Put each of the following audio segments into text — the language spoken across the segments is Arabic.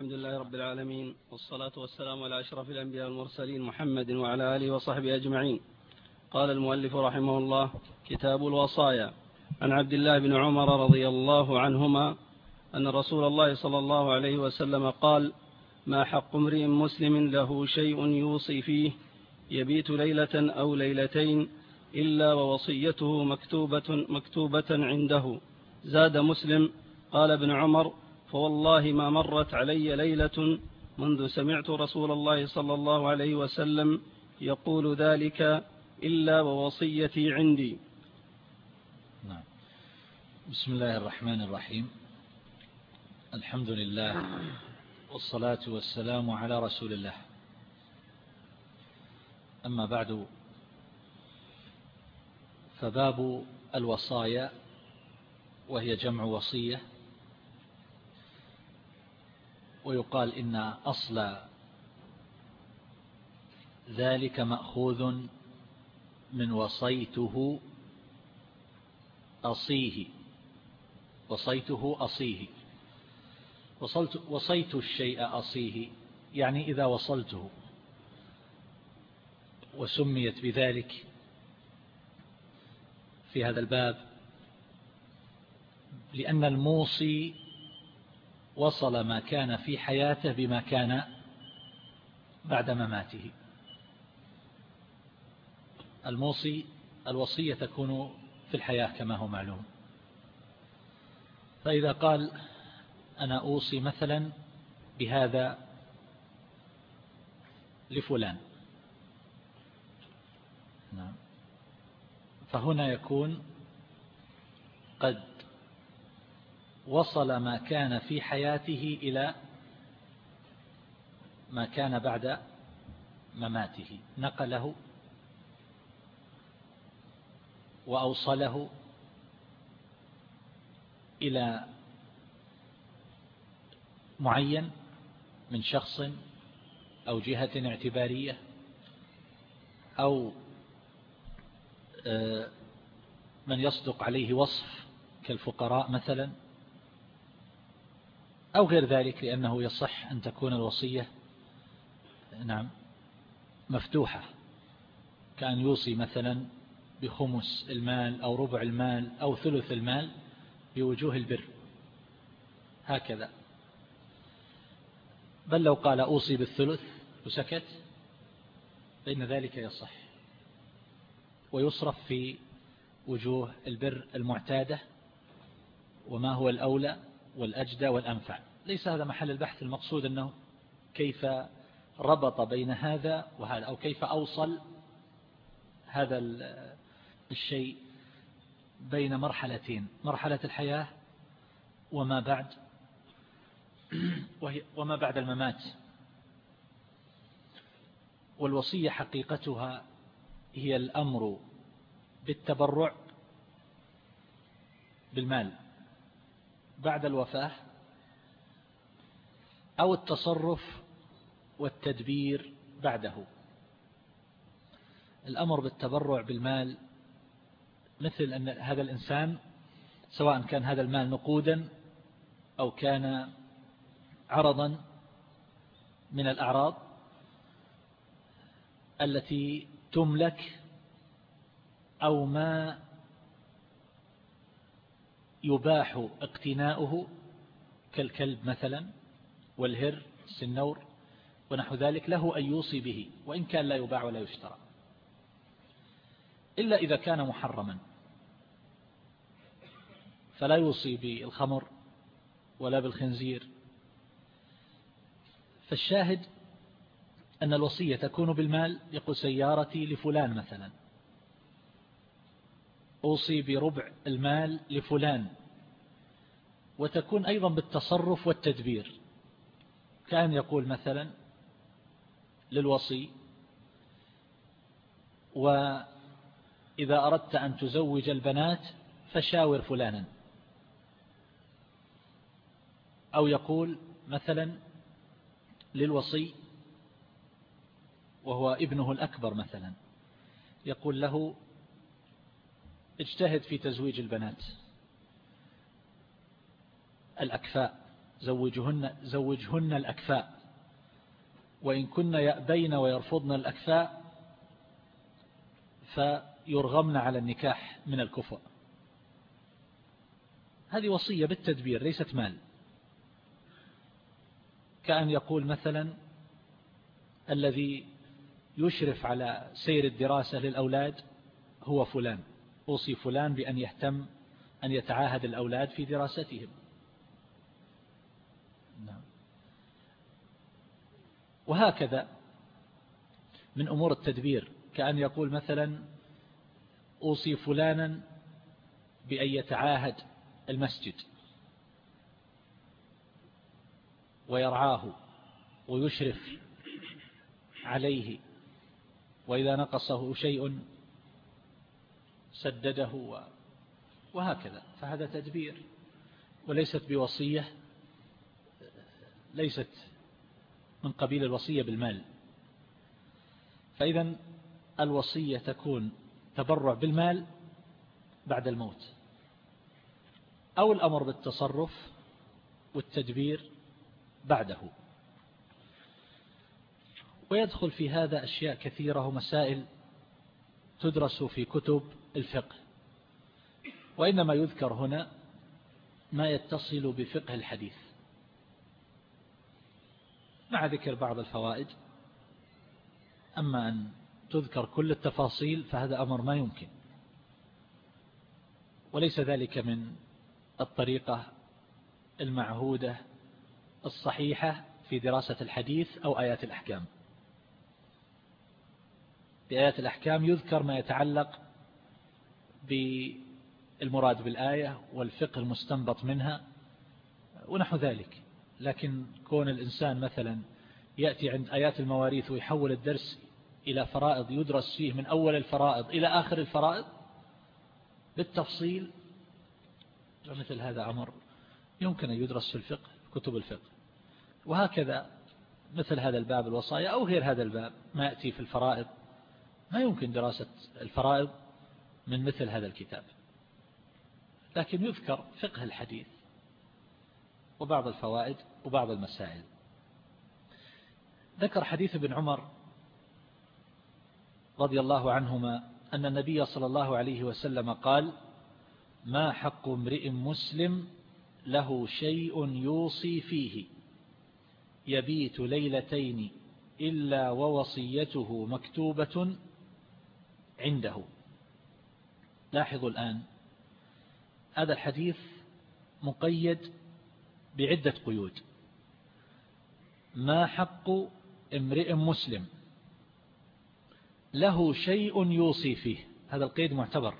الحمد لله رب العالمين والصلاة والسلام على أشرف الأنبياء والمرسلين محمد وعلى آله وصحبه أجمعين. قال المؤلف رحمه الله كتاب الوصايا. عن عبد الله بن عمر رضي الله عنهما أن رسول الله صلى الله عليه وسلم قال ما حق امرئ مسلم له شيء يوصي فيه يبيت ليلة أو ليلتين إلا ووصيته مكتوبة, مكتوبة عنده. زاد مسلم قال ابن عمر فوالله ما مرت علي ليلة منذ سمعت رسول الله صلى الله عليه وسلم يقول ذلك إلا ووصيتي عندي. نعم. بسم الله الرحمن الرحيم. الحمد لله والصلاة والسلام على رسول الله. أما بعد فباب الوصايا وهي جمع وصية. ويقال إن أصل ذلك مأخوذ من وصيته أصيه. وصيته أصيه. وصلت وصيت الشيء أصيه. يعني إذا وصلته. وسميت بذلك في هذا الباب لأن الموصي وصل ما كان في حياته بما كان بعد مماته. الموصي الوصية تكون في الحياة كما هو معلوم. فإذا قال أنا أوصي مثلا بهذا لفلان. نعم. فهنا يكون قد وصل ما كان في حياته إلى ما كان بعد مماته. نقله وأوصله إلى معين من شخص أو جهة اعتبارية أو آه، من يصدق عليه وصف كالفقراء مثلا. أو غير ذلك لأنه يصح أن تكون الوصية نعم مفتوحة. كأن يوصي مثلا بخمس المال أو ربع المال أو ثلث المال بوجوه البر. هكذا. بل لو قال أوصي بالثلث وسكت فإن ذلك يصح. ويصرف في وجوه البر المعتادة وما هو الأولى؟ والأجدى والأنفع. ليس هذا محل البحث المقصود أنه كيف ربط بين هذا وهذا أو كيف أوصل هذا الشيء بين مرحلتين مرحلة الحياة وما بعد وما بعد الممات. والوصية حقيقتها هي الأمر بالتبرع بالمال. بعد الوفاة أو التصرف والتدبير بعده. الأمر بالتبرع بالمال مثل أن هذا الإنسان سواء كان هذا المال نقودا أو كان عرضا من الأعراض التي تملك أو ما يباح اقتناؤه كالكلب مثلا والهر السنور ونحو ذلك له أن يوصي به وإن كان لا يباع ولا يشترى. إلا إذا كان محرما. فلا يوصي بالخمر ولا بالخنزير. فالشاهد أن الوصية تكون بالمال يقول سيارتي لفلان مثلا. أوصي بربع المال لفلان وتكون أيضا بالتصرف والتدبير. كأن يقول مثلا للوصي وإذا أردت أن تزوج البنات فشاور فلانا. أو يقول مثلا للوصي وهو ابنه الأكبر مثلا يقول له اجتهد في تزويج البنات. الأكفاء زوجهن, زوجهن الأكفاء. وإن كن يأبين ويرفضن الأكفاء فيرغمن على النكاح من الكفء هذه وصية بالتدبير ليست مال. كأن يقول مثلا الذي يشرف على سير الدراسة للأولاد هو فلان. أوصي فلان بأن يهتم أن يتعاهد الأولاد في دراستهم. نعم. وهكذا من أمور التدبير كأن يقول مثلا أوصي فلانا بأن يتعاهد المسجد. ويرعاه ويشرف عليه. وإذا نقصه شيء سدده وهكذا. فهذا تدبير. وليست بوصية ليست من قبيل الوصية بالمال. فإذا الوصية تكون تبرع بالمال بعد الموت. أو الأمر بالتصرف والتدبير بعده. ويدخل في هذا أشياء كثيرة ومسائل تدرس في كتب الفقه. وإنما يذكر هنا ما يتصل بفقه الحديث. مع ذكر بعض الفوائد أما أن تذكر كل التفاصيل فهذا أمر ما يمكن. وليس ذلك من الطريقة المعهودة الصحيحة في دراسة الحديث أو آيات الأحكام. بآيات الأحكام يذكر ما يتعلق بالمراد بالآية والفقه المستنبط منها ونحو ذلك. لكن كون الإنسان مثلا يأتي عند آيات المواريث ويحول الدرس إلى فرائض يدرس فيه من أول الفرائض إلى آخر الفرائض بالتفصيل فمثل هذا أمر يمكن أن يدرس في الفقه كتب الفقه. وهكذا مثل هذا الباب الوصايا أو غير هذا الباب ما يأتي في الفرائض ما يمكن دراسة الفرائض من مثل هذا الكتاب. لكن يذكر فقه الحديث وبعض الفوائد وبعض المسائل. ذكر حديث ابن عمر رضي الله عنهما أن النبي صلى الله عليه وسلم قال ما حق امرئ مسلم له شيء يوصي فيه يبيت ليلتين إلا ووصيته مكتوبة عنده لاحظوا الآن هذا الحديث مقيد بعدة قيود. ما حق امرئ مسلم؟ له شيء يوصي فيه. هذا القيد معتبر.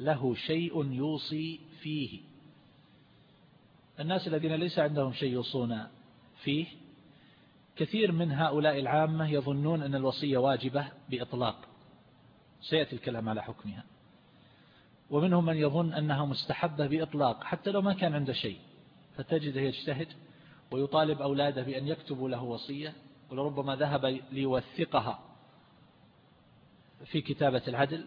له شيء يوصي فيه. الناس الذين ليس عندهم شيء يوصون فيه كثير من هؤلاء العامة يظنون أن الوصية واجبة بإطلاق. سيأتي الكلام على حكمها. ومنهم من يظن أنها مستحبة بإطلاق حتى لو ما كان عنده شيء فتجده يجتهد ويطالب أولاده بأن يكتبوا له وصية ولربما ذهب ليوثقها في كتابة العدل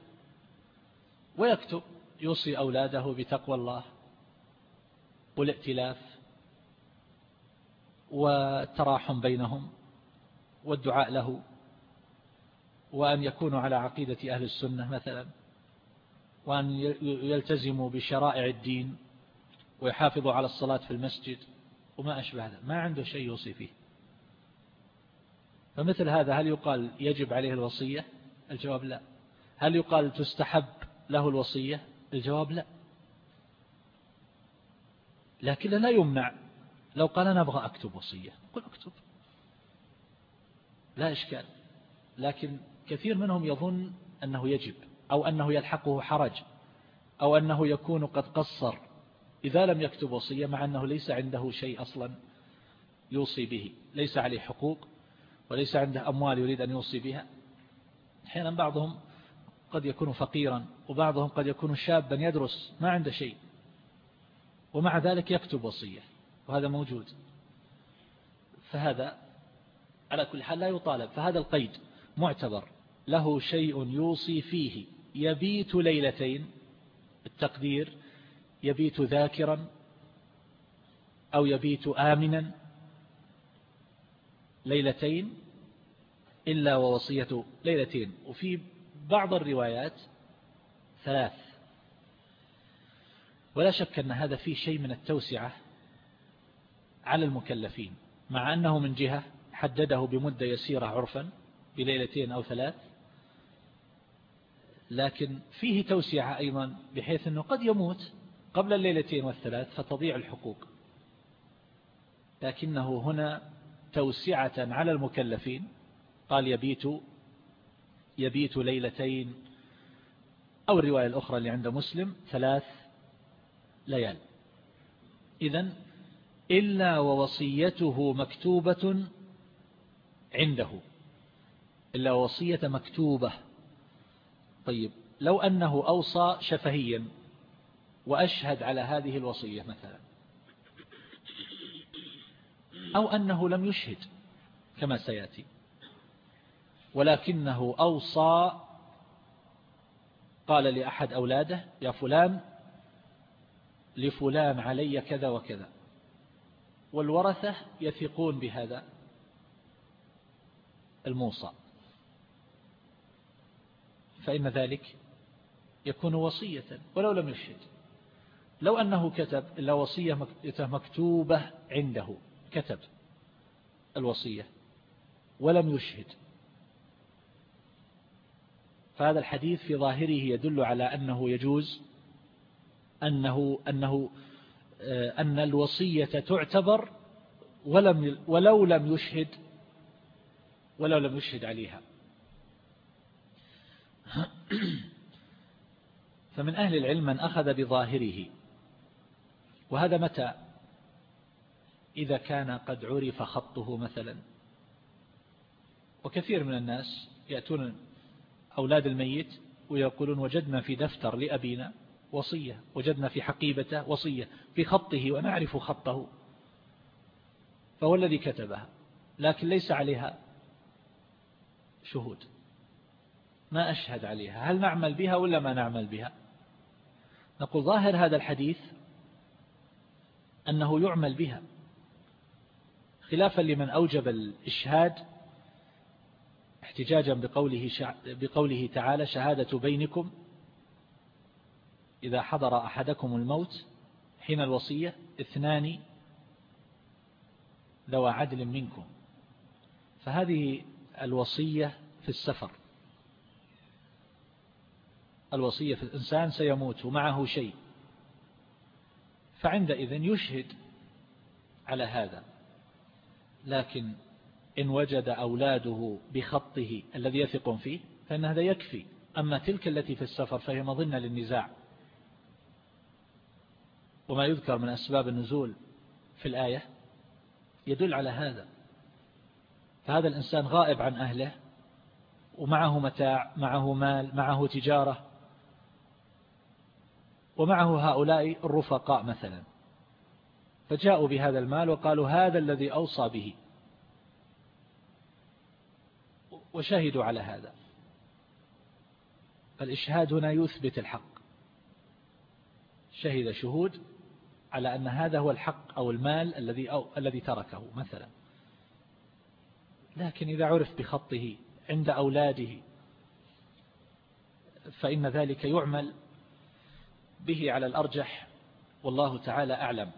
ويكتب يوصي أولاده بتقوى الله والائتلاف والتراحم بينهم والدعاء له وأن يكونوا على عقيدة أهل السنة مثلا. وأن يلتزموا بشرائع الدين ويحافظوا على الصلاة في المسجد وما أشبه هذا. ما عنده شيء يوصي فيه. فمثل هذا هل يقال يجب عليه الوصية؟ الجواب لا. هل يقال تستحب له الوصية؟ الجواب لا. لكن لا يمنع. لو قال أنا أبغى أكتب وصية قل أكتب. لا إشكال. لكن كثير منهم يظن أنه يجب. أو أنه يلحقه حرج أو أنه يكون قد قصر إذا لم يكتب وصية مع أنه ليس عنده شيء أصلا يوصي به ليس عليه حقوق وليس عنده أموال يريد أن يوصي بها. أحيانا بعضهم قد يكون فقيرا وبعضهم قد يكون شابا يدرس ما عنده شيء ومع ذلك يكتب وصية وهذا موجود. فهذا على كل حال لا يطالب فهذا القيد معتبر له شيء يوصي فيه. يبيت ليلتين التقدير يبيت ذاكرا أو يبيت آمنا ليلتين إلا ووصية ليلتين. وفي بعض الروايات ثلاث. ولا شك أن هذا فيه شيء من التوسعة على المكلفين مع أنه من جهة حدده بمدة يسيرة عرفا بليلتين أو ثلاث لكن فيه توسعة أيضا بحيث أنه قد يموت قبل الليلتين والثلاث فتضيع الحقوق. لكنه هنا توسعة على المكلفين. قال يبيت يبيت ليلتين أو الرواية الأخرى اللي عند مسلم ثلاث ليال. إذا إلا ووصيته مكتوبة عنده. إلا وصية مكتوبة. طيب لو أنه أوصى شفهيا وأشهد على هذه الوصية مثلا أو أنه لم يشهد كما سيأتي ولكنه أوصى قال لأحد أولاده يا فلان لفلان علي كذا وكذا. والورثة يثقون بهذا الموصى. فإن ذلك يكون وصية ولو لم يشهد. لو أنه كتب إلا وصية مكتوبة عنده كتب الوصية ولم يشهد. فهذا الحديث في ظاهره يدل على أنه يجوز أنه أنه آه، أن الوصية تعتبر ولم ولو لم يشهد ولو لم يشهد عليها. فمن أهل العلم من أخذ بظاهره. وهذا متى؟ إذا كان قد عرف خطه مثلا. وكثير من الناس يأتون أولاد الميت ويقولون وجدنا في دفتر لأبينا وصية وجدنا في حقيبته وصية في خطه ونعرف خطه. فهو الذي كتبها لكن ليس عليها شهود. ما أشهد عليها. هل نعمل بها ولا ما نعمل بها؟ نقول ظاهر هذا الحديث أنه يعمل بها. خلافا لمن أوجب الإشهاد احتجاجا بقوله, بقوله تعالى شهادة بينكم إذا حضر أحدكم الموت حين الوصية اثنان ذوى عدل منكم. فهذه الوصية في السفر. الوصية في الإنسان سيموت ومعه شيء. فعندئذ يشهد على هذا. لكن إن وجد أولاده بخطه الذي يثق فيه فإن هذا يكفي. أما تلك التي في السفر فهي مظنة للنزاع. وما يذكر من أسباب النزول في الآية يدل على هذا. فهذا الإنسان غائب عن أهله ومعه متاع معه مال معه تجارة ومعه هؤلاء الرفقاء مثلا. فجاءوا بهذا المال وقالوا هذا الذي أوصى به. وشهدوا على هذا. فالإشهاد هنا يثبت الحق. شهد شهود على أن هذا هو الحق أو المال الذي أو الذي تركه مثلا. لكن إذا عرف بخطه عند أولاده فإن ذلك يعمل به على الأرجح والله تعالى أعلم.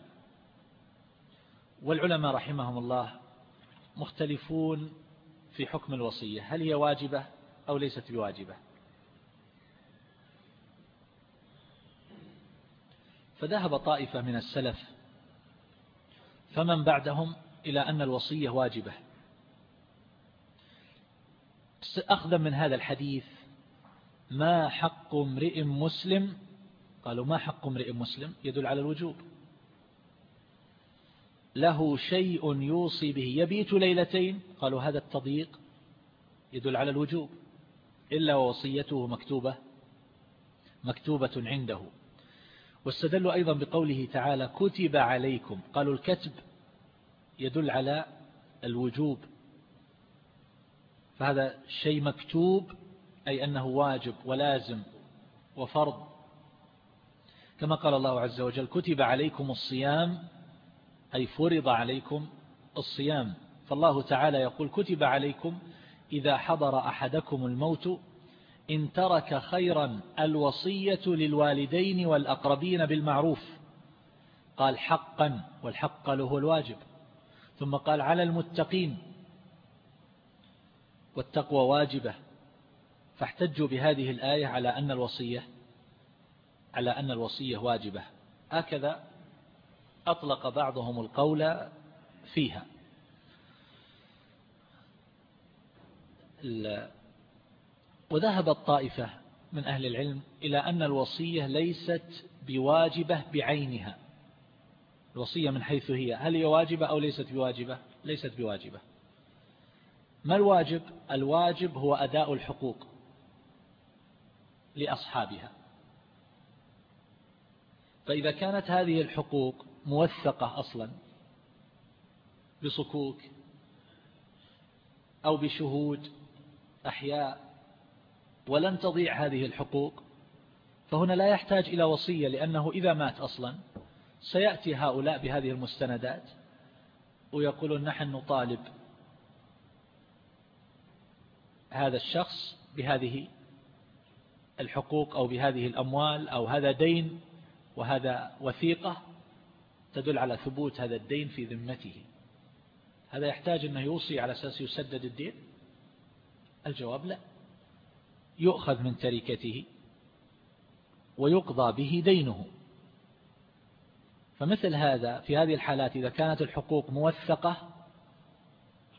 والعلماء رحمهم الله مختلفون في حكم الوصية هل هي واجبة أو ليست بواجبة؟ فذهب طائفة من السلف فمن بعدهم إلى أن الوصية واجبة. أخذا من هذا الحديث ما حق امرئ مسلم قالوا ما حق امرئ مسلم يدل على الوجوب. له شيء يوصي به يبيت ليلتين؟ قالوا هذا التضييق يدل على الوجوب. إلا ووصيته مكتوبة مكتوبة عنده. واستدلوا أيضا بقوله تعالى كتب عليكم. قالوا الكتب يدل على الوجوب. فهذا شيء مكتوب أي أنه واجب ولازم وفرض. كما قال الله عز وجل كتب عليكم الصيام أي فرض عليكم الصيام. فالله تعالى يقول كتب عليكم إذا حضر أحدكم الموت إن ترك خيرا الوصية للوالدين والأقربين بالمعروف قال حقا والحق له الواجب ثم قال على المتقين والتقوى واجبة. فاحتجوا بهذه الآية على أن الوصية على أن الوصية واجبة. هكذا أطلق بعضهم القول فيها. وذهب الطائفة من أهل العلم إلى أن الوصية ليست بواجبة بعينها. الوصية من حيث هي. هل هي واجبة أو ليست بواجبة؟ ليست بواجبة. ما الواجب؟ الواجب هو أداء الحقوق لأصحابها. فإذا كانت هذه الحقوق موثقة أصلا بصكوك أو بشهود أحياء ولن تضيع هذه الحقوق فهنا لا يحتاج إلى وصية لأنه إذا مات أصلا سيأتي هؤلاء بهذه المستندات ويقولون نحن نطالب هذا الشخص بهذه الحقوق أو بهذه الأموال أو هذا دين وهذا وثيقة تدل على ثبوت هذا الدين في ذمته. هذا يحتاج أنه يوصي على أساس يسدد الدين؟ الجواب لا. يؤخذ من تركته ويقضى به دينه. فمثل هذا في هذه الحالات إذا كانت الحقوق موثقة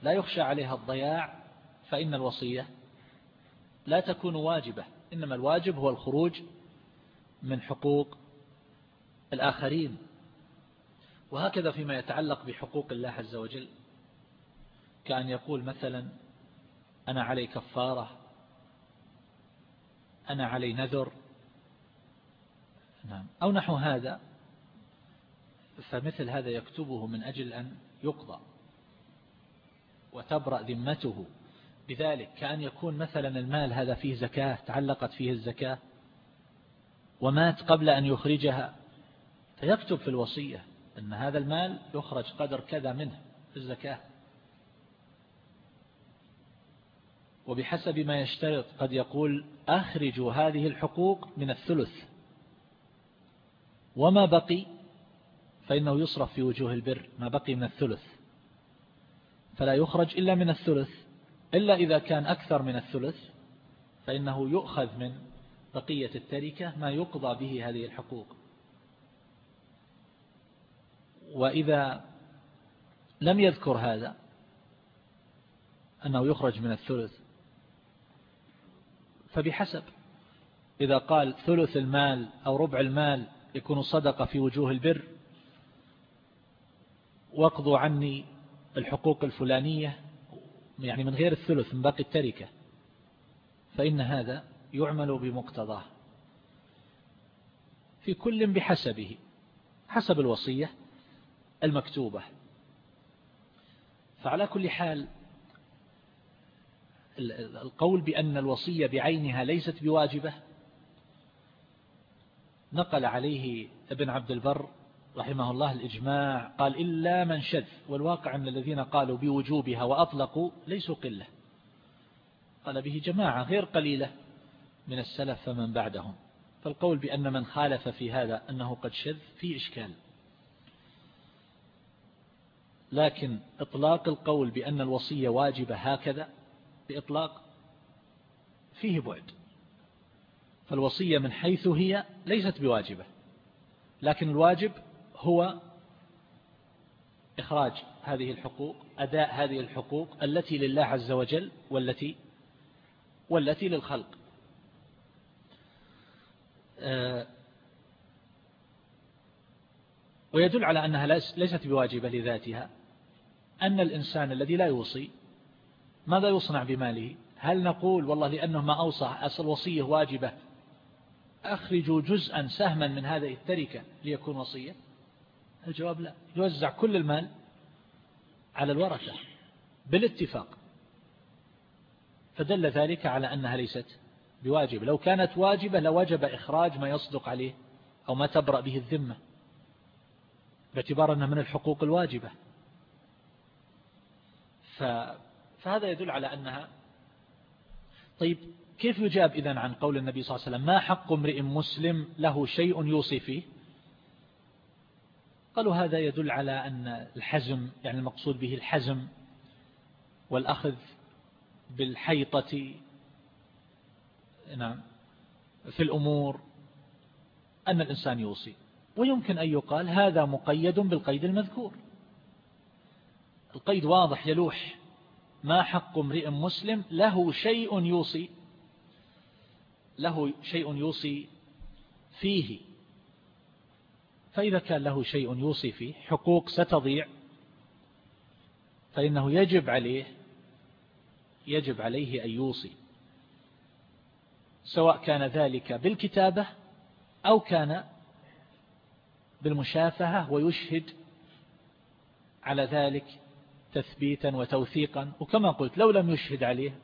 لا يخشى عليها الضياع فإن الوصية لا تكون واجبة. إنما الواجب هو الخروج من حقوق الآخرين. وهكذا فيما يتعلق بحقوق الله عز وجل كأن يقول مثلا أنا علي كفارة أنا علي نذر. نعم. أو نحو هذا فمثل هذا يكتبه من أجل أن يقضى وتبرأ ذمته. بذلك كأن يكون مثلا المال هذا فيه زكاة تعلقت فيه الزكاة ومات قبل أن يخرجها. فيكتب في الوصية أن هذا المال يخرج قدر كذا منه في الزكاة. وبحسب ما يشترط قد يقول أخرجوا هذه الحقوق من الثلث. وما بقي؟ فإنه يصرف في وجوه البر ما بقي من الثلث. فلا يخرج إلا من الثلث. إلا إذا كان أكثر من الثلث فإنه يؤخذ من بقية التركة ما يقضى به هذه الحقوق. وإذا لم يذكر هذا أنه يخرج من الثلث فبحسب. إذا قال ثلث المال أو ربع المال يكون صدقة في وجوه البر واقضوا عني الحقوق الفلانية يعني من غير الثلث من باقي التركة فإن هذا يعمل بمقتضاه. في كل بحسبه حسب الوصية المكتوبة. فعلى كل حال القول بأن الوصية بعينها ليست بواجبة نقل عليه ابن عبد البر رحمه الله الإجماع قال إلا من شذ والواقع أن الذين قالوا بوجوبها وأطلقوا ليسوا قلة. قال به جماعة غير قليلة من السلف فمن بعدهم. فالقول بأن من خالف في هذا أنه قد شذ في إشكال. لكن إطلاق القول بأن الوصية واجبة هكذا بإطلاق فيه بعد. فالوصية من حيث هي ليست بواجبة لكن الواجب هو إخراج هذه الحقوق أداء هذه الحقوق التي لله عز وجل والتي والتي للخلق. آه، ويدل على أنها ليست بواجبة لذاتها. أن الإنسان الذي لا يوصي ماذا يصنع بماله؟ هل نقول والله لأنه ما أوصى أصل وصية واجبة أخرجوا جزءا سهما من هذه التركة ليكون وصية؟ الجواب لا. يوزع كل المال على الورثة بالاتفاق. فدل ذلك على أنها ليست بواجب لو كانت واجبة لوجب إخراج ما يصدق عليه أو ما تبرأ به الذمة باعتبار أنها من الحقوق الواجبة. فهذا يدل على أنها طيب كيف يجاب إذن عن قول النبي صلى الله عليه وسلم ما حق امرئ مسلم له شيء يوصي فيه؟ قالوا هذا يدل على أن الحزم يعني المقصود به الحزم والأخذ بالحيطة نعم في الأمور أن الإنسان يوصي. ويمكن أن يقال هذا مقيد بالقيد المذكور. القيد واضح يلوح. ما حق امرئ مسلم له شيء يوصي له شيء يوصي فيه. فإذا كان له شيء يوصي فيه حقوق ستضيع. فإنه يجب عليه يجب عليه أن يوصي. سواء كان ذلك بالكتابة أو كان بالمشافهة ويشهد على ذلك تثبيتا وتوثيقا. وكما قلت لو لم يشهد عليه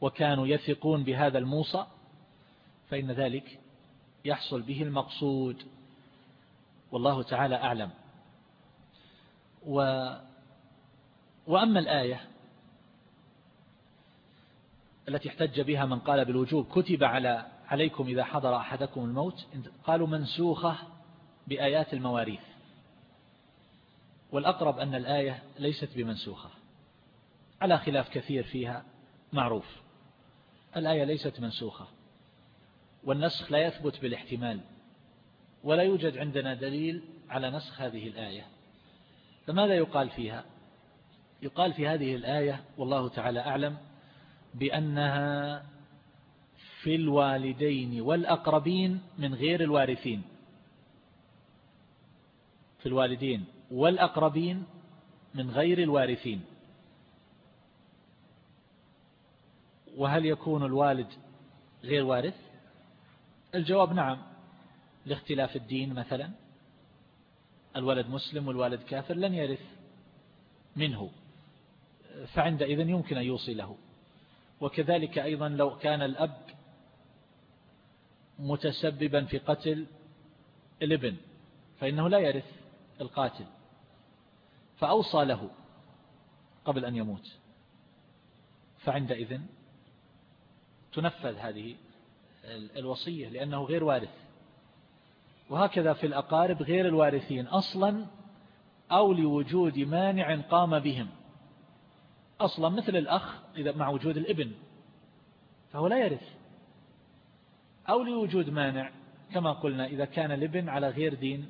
وكانوا يثقون بهذا الموصى فإن ذلك يحصل به المقصود. والله تعالى أعلم. و وأما الآية التي احتج بها من قال بالوجوب كتب على عليكم إذا حضر أحدكم الموت قالوا منسوخة بآيات المواريث. والأقرب أن الآية ليست بمنسوخة. على خلاف كثير فيها معروف. الآية ليست منسوخة. والنسخ لا يثبت بالاحتمال. ولا يوجد عندنا دليل على نسخ هذه الآية. فماذا يقال فيها؟ يقال في هذه الآية والله تعالى أعلم بأنها في الوالدين والأقربين من غير الوارثين. في الوالدين. والأقربين من غير الوارثين. وهل يكون الوالد غير وارث؟ الجواب نعم. لاختلاف الدين مثلا الولد مسلم والوالد كافر لن يرث منه. فعندئذ يمكن أن يوصي له. وكذلك أيضا لو كان الأب متسببا في قتل الابن فإنه لا يرث القاتل. فأوصى له قبل أن يموت. فعندئذ تنفذ هذه الوصية لأنه غير وارث. وهكذا في الأقارب غير الوارثين. أصلا أو لوجود مانع قام بهم. أصلا مثل الأخ إذا مع وجود الابن فهو لا يرث. أو لوجود مانع كما قلنا إذا كان الابن على غير دين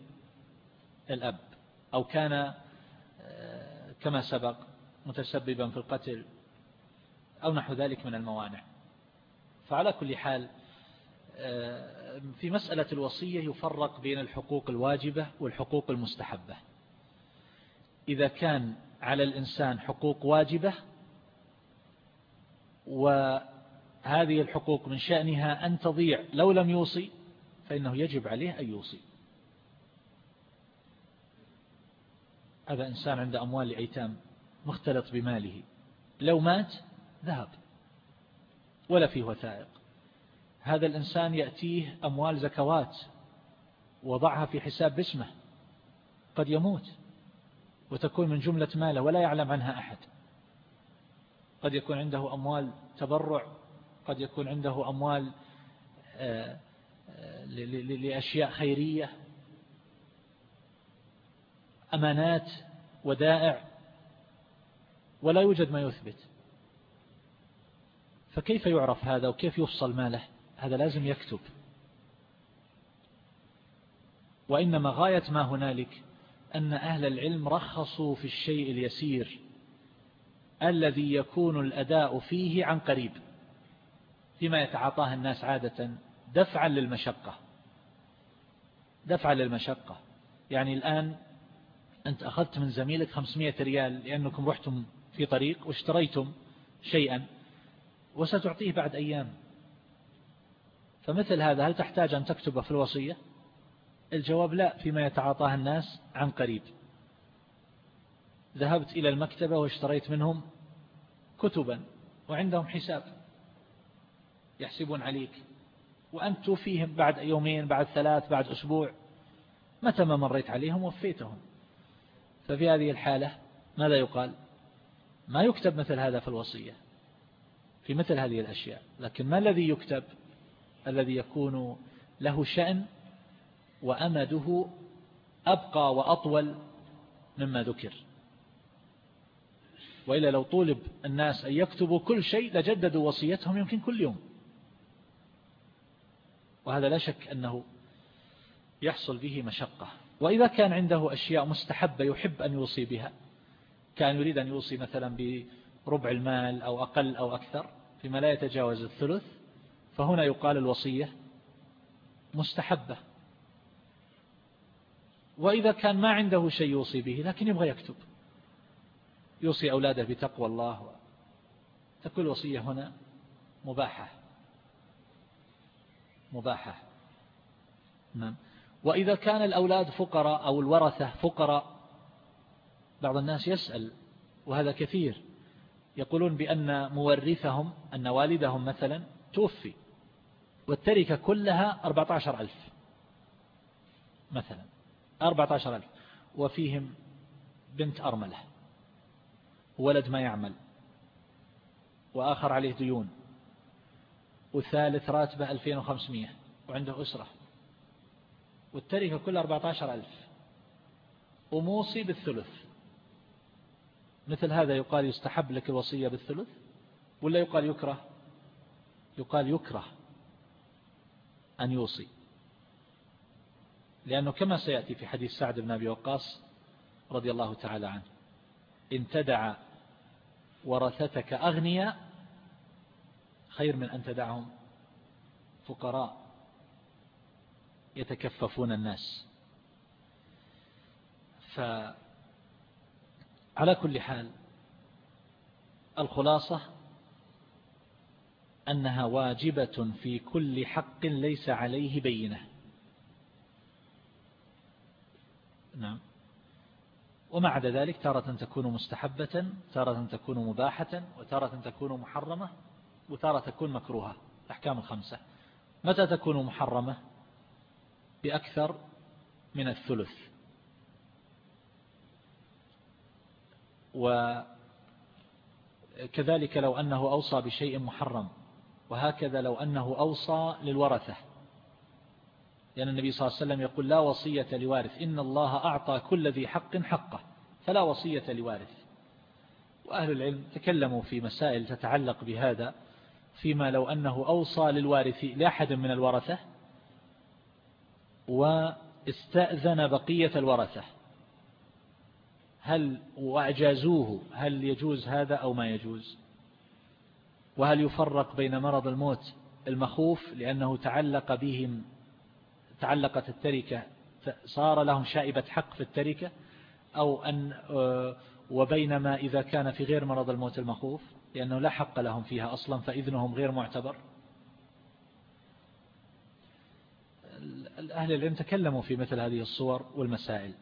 الأب أو كان كما سبق متسببا في القتل أو نحو ذلك من الموانع. فعلى كل حال آه، في مسألة الوصية يفرق بين الحقوق الواجبة والحقوق المستحبة. إذا كان على الإنسان حقوق واجبة وهذه الحقوق من شأنها أن تضيع لو لم يوصي فإنه يجب عليه أن يوصي. هذا إنسان عنده أموال لأيتام مختلط بماله. لو مات ذهب ولا فيه وثائق. هذا الإنسان يأتيه أموال زكوات وضعها في حساب باسمه. قد يموت وتكون من جملة ماله ولا يعلم عنها أحد. قد يكون عنده أموال تبرع قد يكون عنده أموال آه، آه، لأشياء خيرية. أمانات ودائع ولا يوجد ما يثبت. فكيف يعرف هذا وكيف يفصل ماله؟ هذا لازم يكتب. وإنما غاية ما هنالك أن أهل العلم رخصوا في الشيء اليسير الذي يكون الأداء فيه عن قريب فيما يتعاطاه الناس عادة دفعا للمشقة. دفعا للمشقة. يعني الآن أنت أخذت من زميلك 500 ريال لأنكم رحتم في طريق واشتريتم شيئا وستعطيه بعد أيام. فمثل هذا هل تحتاج أن تكتبه في الوصية؟ الجواب لا فيما يتعاطاه الناس عن قريب. ذهبت إلى المكتبة واشتريت منهم كتبا وعندهم حساب يحسبون عليك. وأنت توفيهم بعد يومين بعد ثلاث بعد أسبوع. متى ما مريت عليهم وفيتهم ففي هذه الحالة ماذا يقال؟ ما يكتب مثل هذا في الوصية في مثل هذه الأشياء لكن ما الذي يكتب؟ الذي يكون له شأن وأمده أبقى وأطول مما ذكر. وإلا لو طولب الناس أن يكتبوا كل شيء لجددوا وصيتهم يمكن كل يوم. وهذا لا شك أنه يحصل به مشقة. وإذا كان عنده أشياء مستحبة يحب أن يوصي بها كان يريد أن يوصي مثلا بربع المال أو أقل أو أكثر فيما لا يتجاوز الثلث فهنا يقال الوصية مستحبة. وإذا كان ما عنده شيء يوصي به لكن يبغى يكتب يوصي أولاده بتقوى الله. تكون الوصية هنا مباحة. مباحة. نعم. وإذا كان الأولاد فقراء أو الورثة فقراء بعض الناس يسأل وهذا كثير يقولون بأن مورثهم أن والدهم مثلا توفي والتركة كلها 14 ألف مثلا 14 ألف وفيهم بنت أرملة ولد ما يعمل وآخر عليه ديون والثالث راتبه 2500 وعنده أسرة. والتركة كلها 14 ألف. وموصي بالثلث. مثل هذا يقال يستحب لك الوصية بالثلث؟ ولا يقال يكره؟ يقال يكره أن يوصي. لأنه كما سيأتي في حديث سعد بن أبي وقاص رضي الله تعالى عنه. إن تدع ورثتك أغنياء خير من أن تدعهم فقراء. يتكففون الناس. فعلى كل حال الخلاصة أنها واجبة في كل حق ليس عليه بينة. نعم. وما عدا ذلك تارة تكون مستحبة تارة تكون مباحة وتارة تكون محرمة وتارة تكون مكروهة. الأحكام الخمسة. متى تكون محرمة؟ بأكثر من الثلث. وكذلك لو أنه أوصى بشيء محرم وهكذا لو أنه أوصى للورثة. لأن النبي صلى الله عليه وسلم يقول لا وصية لوارث إن الله أعطى كل ذي حق حقه فلا وصية لوارث. وأهل العلم تكلموا في مسائل تتعلق بهذا فيما لو أنه أوصى للوارث لأحد من الورثة واستأذن بقية الورثة. هل وأجازوه هل يجوز هذا أو ما يجوز؟ وهل يفرق بين مرض الموت المخوف لأنه تعلق بهم تعلقت التركة صار لهم شائبة حق في التركة أو أن آه، وبينما إذا كان في غير مرض الموت المخوف لأنه لا حق لهم فيها أصلا فإذنهم غير معتبر؟ أهل العلم تكلموا في مثل هذه الصور والمسائل.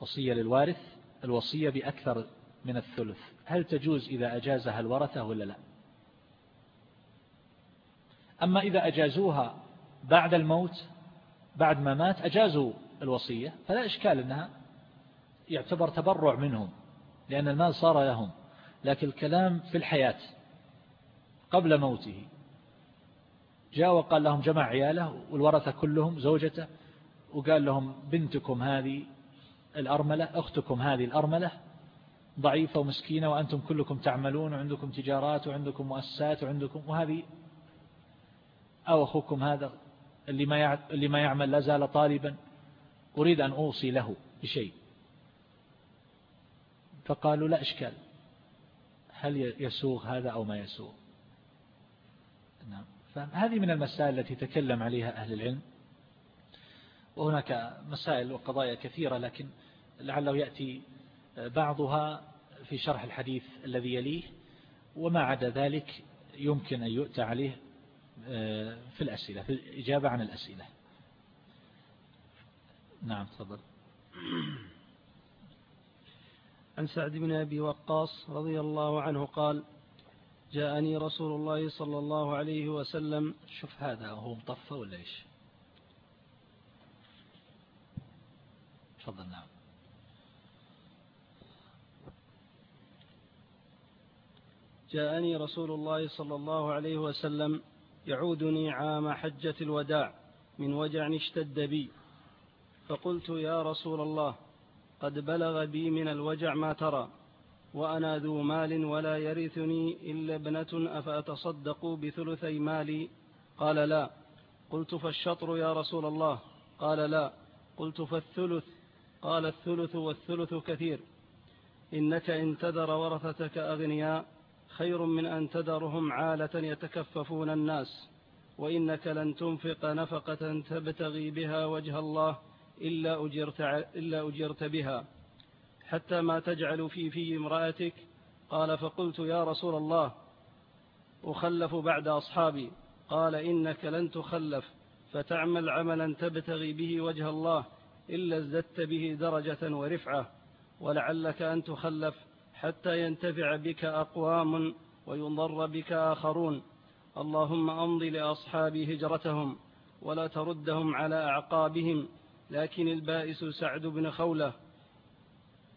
وصية للوارث الوصية بأكثر من الثلث. هل تجوز إذا أجازها الورثة ولا لا؟ أما إذا أجازوها بعد الموت بعد ما مات أجازوا الوصية فلا إشكال أنها يعتبر تبرع منهم لأن المال صار لهم. لكن الكلام في الحياة قبل موته جاء وقال لهم جمع عياله والورثة كلهم زوجته وقال لهم بنتكم هذه الأرملة أختكم هذه الأرملة ضعيفة ومسكينة وأنتم كلكم تعملون وعندكم تجارات وعندكم مؤسسات وعندكم وهذه أو أخوكم هذا اللي ما اللي ما يعمل لا زال طالبا أريد أن أوصي له بشيء. فقالوا لا إشكال هل يسوغ هذا أو ما يسوغ؟ نعم. فهذه من المسائل التي تكلم عليها أهل العلم. وهناك مسائل وقضايا كثيرة لكن لعله يأتي بعضها في شرح الحديث الذي يليه وما عدا ذلك يمكن أن يؤتى عليه آه، في الأسئلة في الإجابة عن الأسئلة. نعم تفضل. عن سعد بن أبي وقاص رضي الله عنه قال جاءني رسول الله صلى الله عليه وسلم. شوف هذا هو مطفى ولا إيش؟ تفضل نعم. جاءني رسول الله صلى الله عليه وسلم يعودني عام حجة الوداع من وجع اشتد بي. فقلت يا رسول الله قد بلغ بي من الوجع ما ترى. وأنا ذو مال ولا يرثني إلا ابنة أفأتصدق بثلثي مالي؟ قال لا. قلت فالشطر يا رسول الله. قال لا. قلت فالثلث. قال الثلث والثلث كثير. إنك إن تذر ورثتك أغنياء خير من أن تذرهم عالة يتكففون الناس. وإنك لن تنفق نفقة تبتغي بها وجه الله إلا أجرت, إلا أجرت بها. حتى ما تجعل في في امرأتك. قال فقلت يا رسول الله أخلف بعد أصحابي. قال إنك لن تخلف فتعمل عملا تبتغي به وجه الله إلا ازددت به درجة ورفعة. ولعلك أن تخلف حتى ينتفع بك أقوام ويضر بك آخرون. اللهم أمضي لأصحابي هجرتهم ولا تردهم على أعقابهم. لكن البائس سعد بن خولة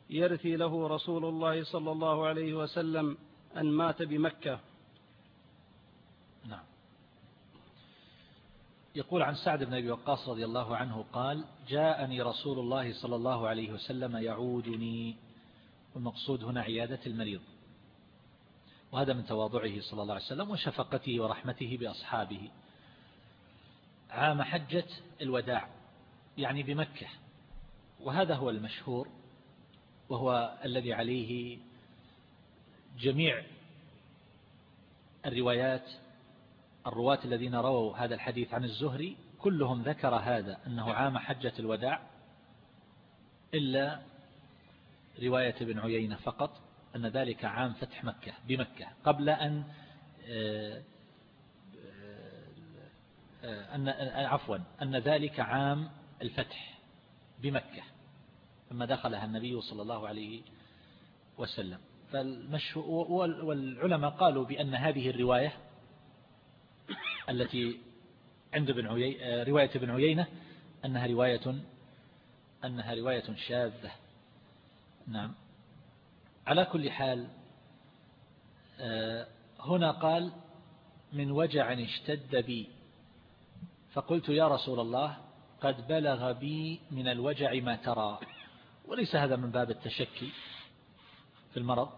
يرثي له رسول الله صلى الله عليه وسلم أن مات بمكة. نعم. يقول عن سعد بن أبي وقاص رضي الله عنه قال جاءني رسول الله صلى الله عليه وسلم يعودني. والمقصود هنا عيادة المريض. وهذا من تواضعه صلى الله عليه وسلم وشفقته ورحمته بأصحابه. عام حجة الوداع يعني بمكة. وهذا هو المشهور وهو الذي عليه جميع الروايات الرواة الذين رووا هذا الحديث عن الزهري كلهم ذكر هذا أنه عام حجة الوداع إلا رواية ابن عيينة فقط أن ذلك عام فتح مكة بمكة قبل أن آه، آه، أن عفوا أن ذلك عام الفتح بمكة. لما دخلها النبي صلى الله عليه وسلم. والعلماء قالوا بأن هذه الرواية التي عند ابن عيينة رواية ابن عيينة أنها رواية أنها رواية شاذة. نعم. على كل حال آه، هنا قال من وجع اشتد بي. فقلت يا رسول الله قد بلغ بي من الوجع ما ترى. وليس هذا من باب التشكي في المرض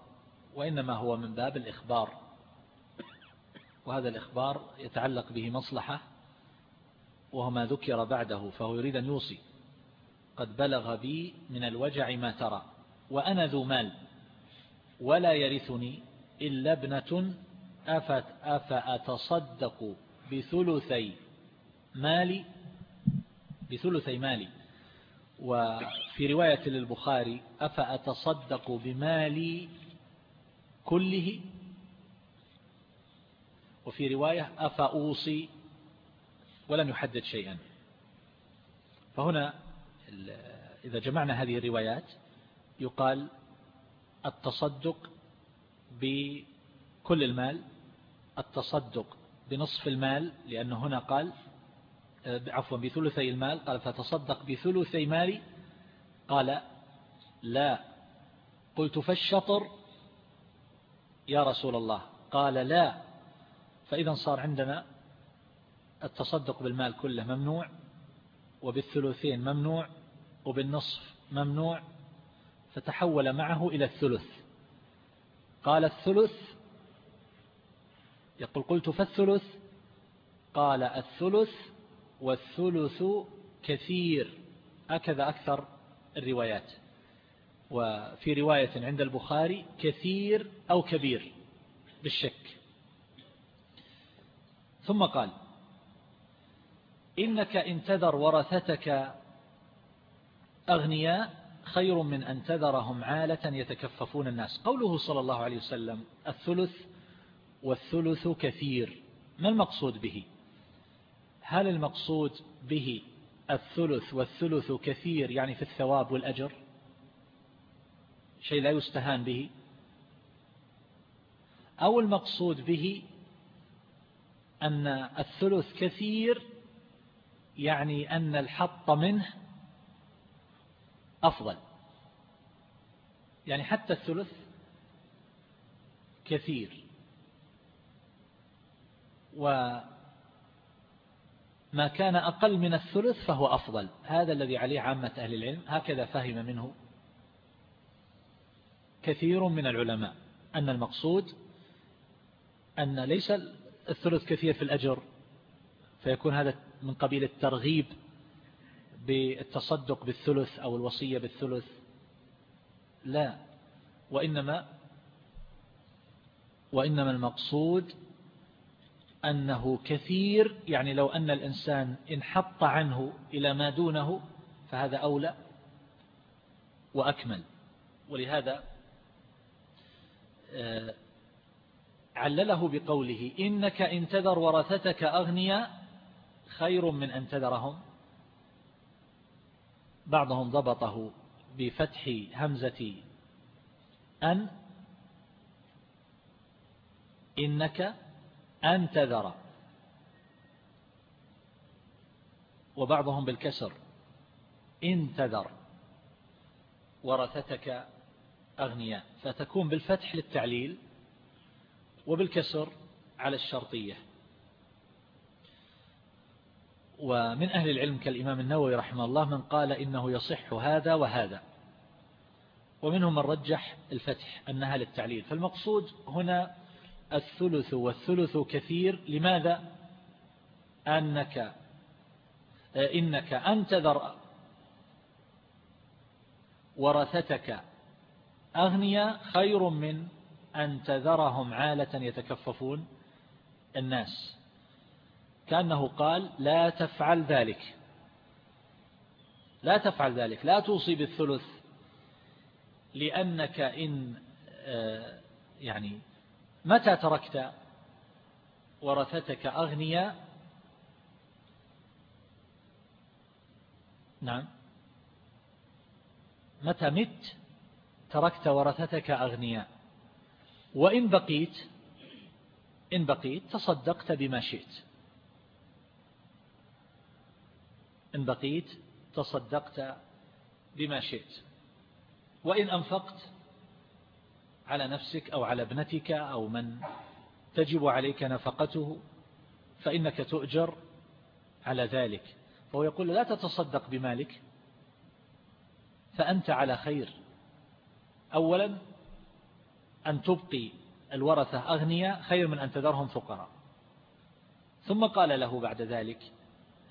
وإنما هو من باب الإخبار. وهذا الإخبار يتعلق به مصلحة وهو ما ذكر بعده فهو يريد أن يوصي. قد بلغ بي من الوجع ما ترى وأنا ذو مال ولا يرثني إلا ابنة أفت أفأتصدق بثلثي مالي بثلثي مالي. وفي رواية للبخاري أفأتصدق بمالي كله؟ وفي رواية أفأوصي؟ ولم يحدد شيئا. فهنا إذا جمعنا هذه الروايات يقال التصدق بكل المال التصدق بنصف المال لأنه هنا قال عفوا بثلثي المال. قال فتصدق بثلثي مالي. قال لا. قلت فالشطر يا رسول الله. قال لا. فإذا صار عندنا التصدق بالمال كله ممنوع وبالثلثين ممنوع وبالنصف ممنوع فتحول معه إلى الثلث. قال الثلث؟ يقول قلت فالثلث. قال الثلث والثلث كثير. هكذا أكثر الروايات. وفي رواية عند البخاري كثير أو كبير بالشك. ثم قال إنك إن تذر ورثتك أغنياء خير من أن تذرهم عالة يتكففون الناس. قوله صلى الله عليه وسلم الثلث والثلث كثير. ما المقصود به؟ هل المقصود به الثلث والثلث كثير يعني في الثواب والأجر؟ شيء لا يستهان به. أو المقصود به أن الثلث كثير يعني أن الحط منه أفضل. يعني حتى الثلث كثير. وما كان أقل من الثلث فهو أفضل. هذا الذي عليه عامة أهل العلم. هكذا فهم منه كثير من العلماء. أن المقصود أن ليس الثلث كثير في الأجر فيكون هذا من قبيل الترغيب بالتصدق بالثلث أو الوصية بالثلث. لا وإنما وإنما المقصود أنه كثير يعني لو أن الإنسان انحط عنه إلى ما دونه فهذا أولى وأكمل. ولهذا آه، علله بقوله إنك إن تذر ورثتك أغنياء خير من أن تذرهم. بعضهم ضبطه بفتح همزة أن إنك أن تذر. وبعضهم بالكسر. إن تذر. ورثتك أغنياء. فتكون بالفتح للتعليل وبالكسر على الشرطية. ومن أهل العلم كالإمام النووي رحمه الله من قال إنه يصح هذا وهذا. ومنهم من رجح الفتح أنها للتعليل. فالمقصود هنا الثلث والثلث كثير. لماذا؟ أنك إنك أن تذر ورثتك. أغنياء خير من أن تذرهم عالة يتكففون الناس. كأنه قال لا تفعل ذلك. لا تفعل ذلك. لا توصي بالثلث. لأنك إن آه، يعني متى تركت ورثتك أغنياء؟ نعم. متى مت تركت ورثتك أغنياء؟ وإن بقيت إن بقيت تصدقت بما شئت. إن بقيت تصدقت بما شئت. وإن أنفقت على نفسك أو على ابنتك أو من تجب عليك نفقته فإنك تؤجر على ذلك. فهو يقول لا تتصدق بمالك فأنت على خير. أولا أن تبقي الورثة أغنياء خير من أن تذرهم فقراء. ثم قال له بعد ذلك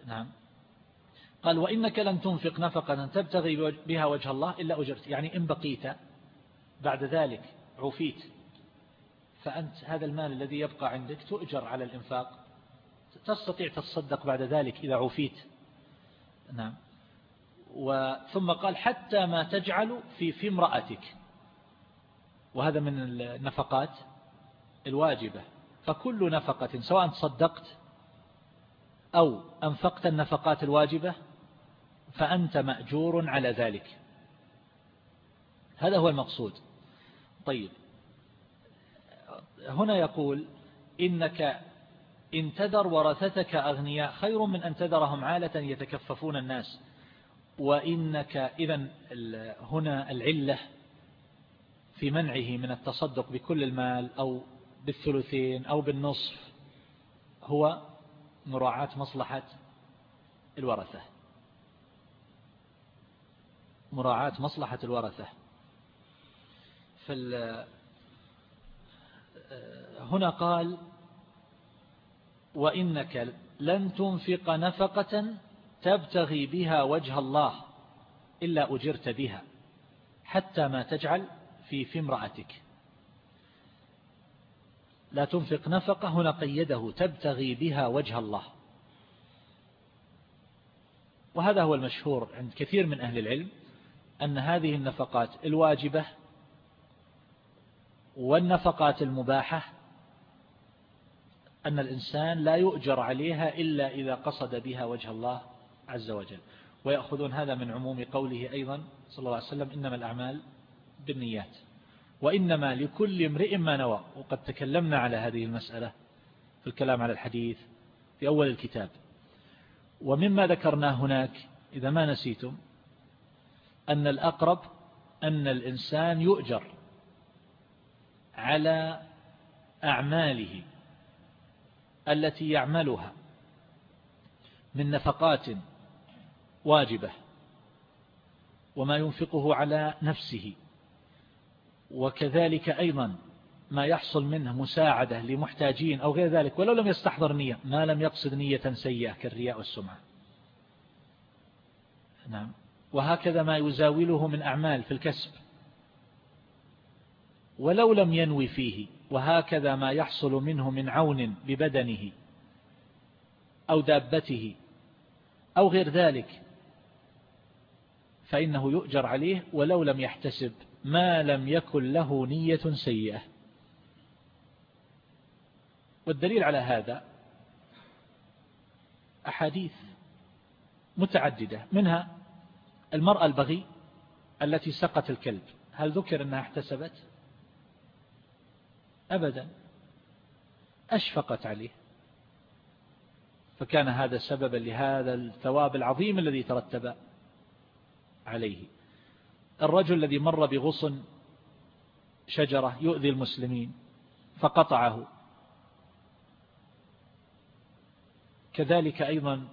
نعم قال وإنك لن تنفق نفقة تبتغي بها وجه الله إلا أجرت يعني إن بقيت بعد ذلك. عفيت. فأنت هذا المال الذي يبقى عندك تؤجر على الإنفاق. تستطيع تصدق بعد ذلك إذا عفيت. نعم. ثم قال حتى ما تجعل في في امرأتك. وهذا من النفقات الواجبة. فكل نفقة سواء تصدقت أو أنفقت النفقات الواجبة فأنت مأجور على ذلك. هذا هو المقصود. طيب. هنا يقول إنك إن تذر ورثتك أغنياء خير من أن تذرهم عالة يتكففون الناس. وإنك إذا هنا العلة في منعه من التصدق بكل المال أو بالثلثين أو بالنصف هو مراعاة مصلحة الورثة. مراعاة مصلحة الورثة. فال هنا قال وإنك لن تنفق نفقة تبتغي بها وجه الله إلا أجرت بها حتى ما تجعل في في امرأتك. لا تنفق نفقة هنا قيده تبتغي بها وجه الله. وهذا هو المشهور عند كثير من أهل العلم أن هذه النفقات الواجبة والنفقات المباحة أن الإنسان لا يؤجر عليها إلا إذا قصد بها وجه الله عز وجل. ويأخذون هذا من عموم قوله أيضا صلى الله عليه وسلم إنما الأعمال بالنيات. وإنما لكل امرئ ما نوى. وقد تكلمنا على هذه المسألة في الكلام على الحديث في أول الكتاب. ومما ذكرناه هناك إذا ما نسيتم أن الأقرب أن الإنسان يؤجر. على أعماله التي يعملها من نفقات واجبة وما ينفقه على نفسه وكذلك أيضا ما يحصل منه مساعدة لمحتاجين أو غير ذلك ولو لم يستحضر نية ما لم يقصد نية سيئة كالرياء والسمعة. نعم. وهكذا ما يزاوله من أعمال في الكسب. ولو لم ينوي فيه وهكذا ما يحصل منه من عون ببدنه أو دابته أو غير ذلك فإنه يؤجر عليه ولو لم يحتسب ما لم يكن له نية سيئة. والدليل على هذا أحاديث متعددة منها المرأة البغي التي سقت الكلب. هل ذكر أنها احتسبت؟ أبدا. أشفقت عليه. فكان هذا سببا لهذا الثواب العظيم الذي ترتب عليه. الرجل الذي مر بغصن شجرة يؤذي المسلمين فقطعه. كذلك أيضا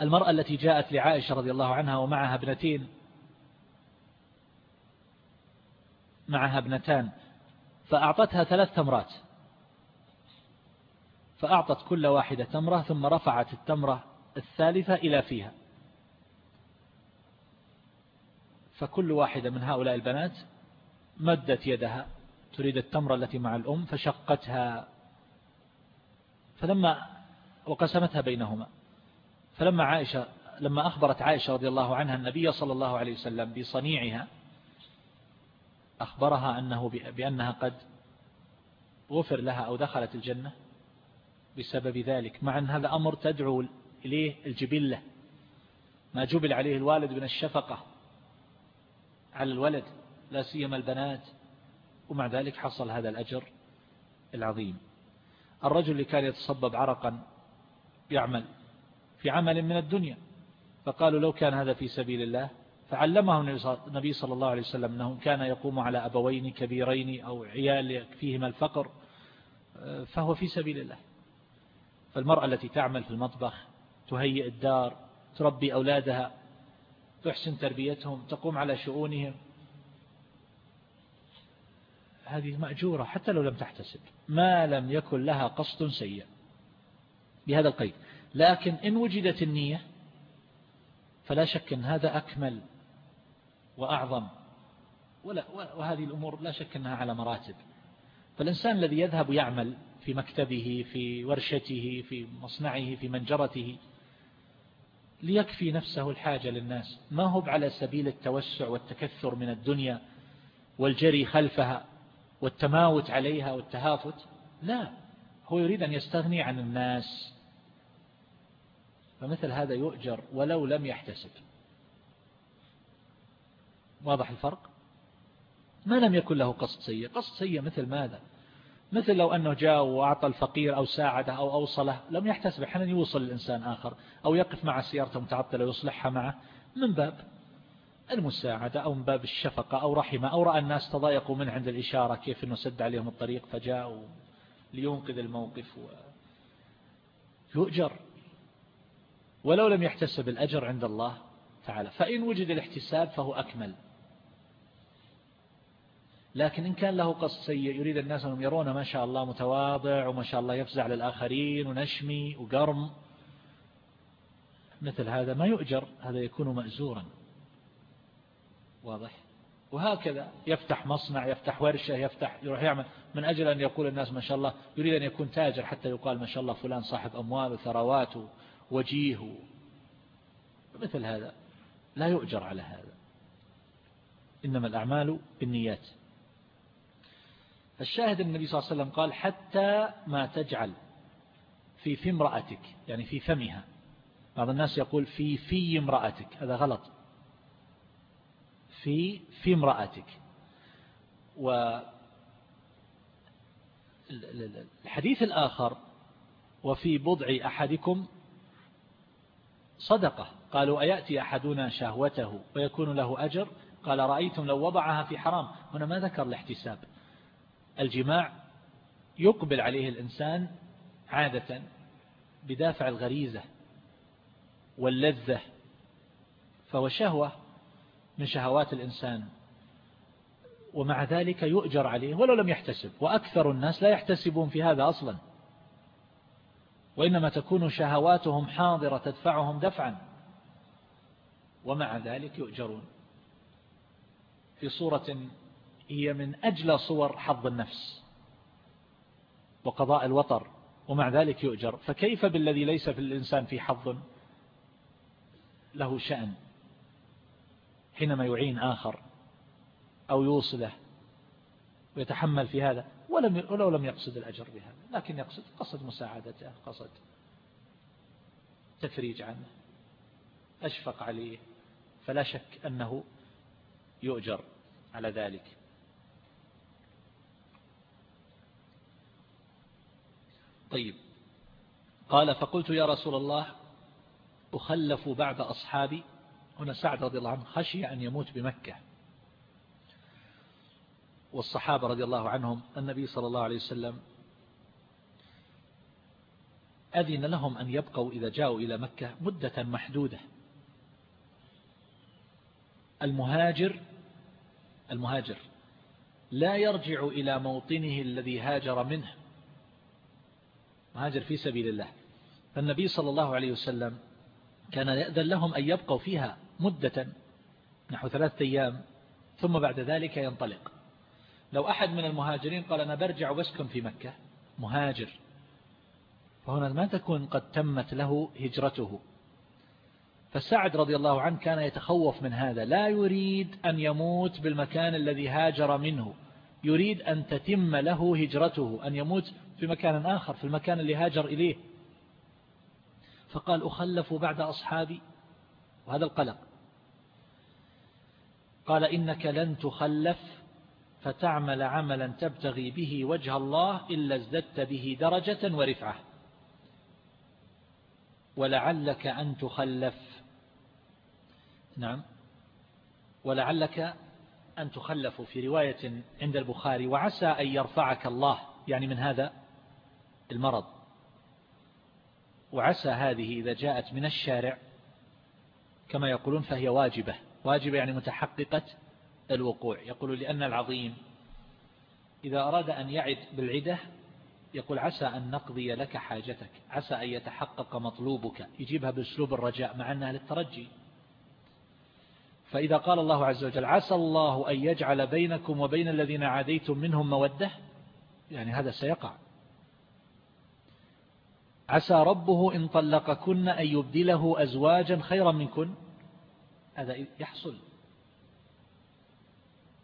المرأة التي جاءت لعائشة رضي الله عنها ومعها ابنتين معها ابنتان فأعطتها ثلاث تمرات. فأعطت كل واحدة تمرة ثم رفعت التمرة الثالثة إلى فيها. فكل واحدة من هؤلاء البنات مدت يدها تريد التمرة التي مع الأم فشقتها. فلما وقسمتها بينهما فلما عائشة لما أخبرت عائشة رضي الله عنها النبي صلى الله عليه وسلم بصنيعها أخبرها أنه بأنها قد غفر لها أو دخلت الجنة بسبب ذلك مع أن هذا أمر تدعو إليه الجبلة ما جبل عليه الوالد من الشفقة على الولد لا سيما البنات ومع ذلك حصل هذا الأجر العظيم. الرجل اللي كان يتصبب عرقا يعمل في عمل من الدنيا فقالوا لو كان هذا في سبيل الله فعلمه النبي صلى الله عليه وسلم أنه كان يقوم على أبوين كبيرين أو عيال يكفيهما الفقر فهو في سبيل الله. فالمرأة التي تعمل في المطبخ تهيئ الدار تربي أولادها تحسن تربيتهم تقوم على شؤونهم هذه مأجورة حتى لو لم تحتسب. ما لم يكن لها قصد سيء بهذا القيد. لكن إن وجدت النية فلا شك أن هذا أكمل وأعظم. ولا وهذه الأمور لا شك أنها على مراتب. فالإنسان الذي يذهب يعمل في مكتبه في ورشته في مصنعه في منجرته ليكفي نفسه الحاجة للناس. ما هو على سبيل التوسع والتكثر من الدنيا والجري خلفها والتماوت عليها والتهافت؟ لا. هو يريد أن يستغني عن الناس. فمثل هذا يؤجر ولو لم يحتسب. واضح الفرق؟ ما لم يكن له قصد سيء. قصد سيء مثل ماذا؟ مثل لو أنه جاء وأعطى الفقير أو ساعده أو أوصله لم يحتسب أحيانا يوصل الإنسان آخر أو يقف مع سيارته متعطلة ويصلحها معه من باب المساعدة أو من باب الشفقة أو رحمة أو رأى الناس تضايقوا منه عند الإشارة كيف أنه سد عليهم الطريق فجاءوا لينقذ الموقف. يؤجر. ولو لم يحتسب الأجر عند الله تعالى فإن وجد الاحتساب فهو أكمل. لكن إن كان له قصد سيء يريد الناس أنهم يرون ما شاء الله متواضع وما شاء الله يفزع للآخرين ونشمي وقرم. مثل هذا ما يؤجر هذا يكون مأزورا. واضح؟ وهكذا يفتح مصنع يفتح ورشة يفتح يروح يعمل. من أجل أن يقول الناس ما شاء الله يريد أن يكون تاجر حتى يقال ما شاء الله فلان صاحب أموال وثروات وجيه مثل هذا لا يؤجر على هذا. إنما الأعمال بالنيات. الشاهد النبي صلى الله عليه وسلم قال حتى ما تجعل في في امرأتك يعني في فمها. بعض الناس يقول في في امرأتك هذا غلط. في في امرأتك. والحديث الآخر وفي بضع أحدكم صدقة. قالوا أيأتي أحدنا شهوته ويكون له أجر؟ قال رأيتم لو وضعها في حرام. هنا ما ذكر الاحتساب. الجماع يقبل عليه الإنسان عادة بدافع الغريزة واللذة فهو شهوة من شهوات الإنسان ومع ذلك يؤجر عليه ولو لم يحتسب وأكثر الناس لا يحتسبون في هذا أصلا وإنما تكون شهواتهم حاضرة تدفعهم دفعا ومع ذلك يؤجرون. في صورة هي من أجل صور حظ النفس وقضاء الوطر ومع ذلك يؤجر. فكيف بالذي ليس في الإنسان في حظ له شأن حينما يعين آخر أو يوصله ويتحمل في هذا؟ ولم ولو لم يقصد الأجر بهذا لكن يقصد قصد مساعدته قصد تفريج عنه أشفق عليه فلا شك أنه يؤجر على ذلك. طيب. قال فقلت يا رسول الله أخلف بعد أصحابي. هنا سعد رضي الله عنه خشي أن يموت بمكة. والصحابة رضي الله عنهم النبي صلى الله عليه وسلم أذن لهم أن يبقوا إذا جاءوا إلى مكة مدة محدودة. المهاجر المهاجر لا يرجع إلى موطنه الذي هاجر منه. مهاجر في سبيل الله. فالنبي صلى الله عليه وسلم كان يأذن لهم أن يبقوا فيها مدة نحو ثلاثة أيام ثم بعد ذلك ينطلق. لو أحد من المهاجرين قال أنا برجع وبسكن في مكة مهاجر. فهنا ما تكون قد تمت له هجرته. فسعد رضي الله عنه كان يتخوف من هذا. لا يريد أن يموت بالمكان الذي هاجر منه. يريد أن تتم له هجرته أن يموت في مكان آخر في المكان اللي هاجر إليه. فقال أخلف بعد أصحابي. وهذا القلق. قال إنك لن تخلف فتعمل عملا تبتغي به وجه الله إلا ازددت به درجة ورفعة. ولعلك أن تخلف. نعم. ولعلك أن تخلف في رواية عند البخاري. وعسى أن يرفعك الله. يعني من هذا؟ المرض وعسى هذه إذا جاءت من الشارع كما يقولون فهي واجبة. واجبة يعني متحققة الوقوع. يقول لأن العظيم إذا أراد أن يعد بالعدة يقول عسى أن نقضي لك حاجتك. عسى أن يتحقق مطلوبك. يجيبها بأسلوب الرجاء مع أنها للترجي. فإذا قال الله عز وجل عسى الله أن يجعل بينكم وبين الذين عاديتم منهم مودة يعني هذا سيقع. عسى ربه إن طلقكن أن يبدله أزواجا خيرا منكن. هذا يحصل.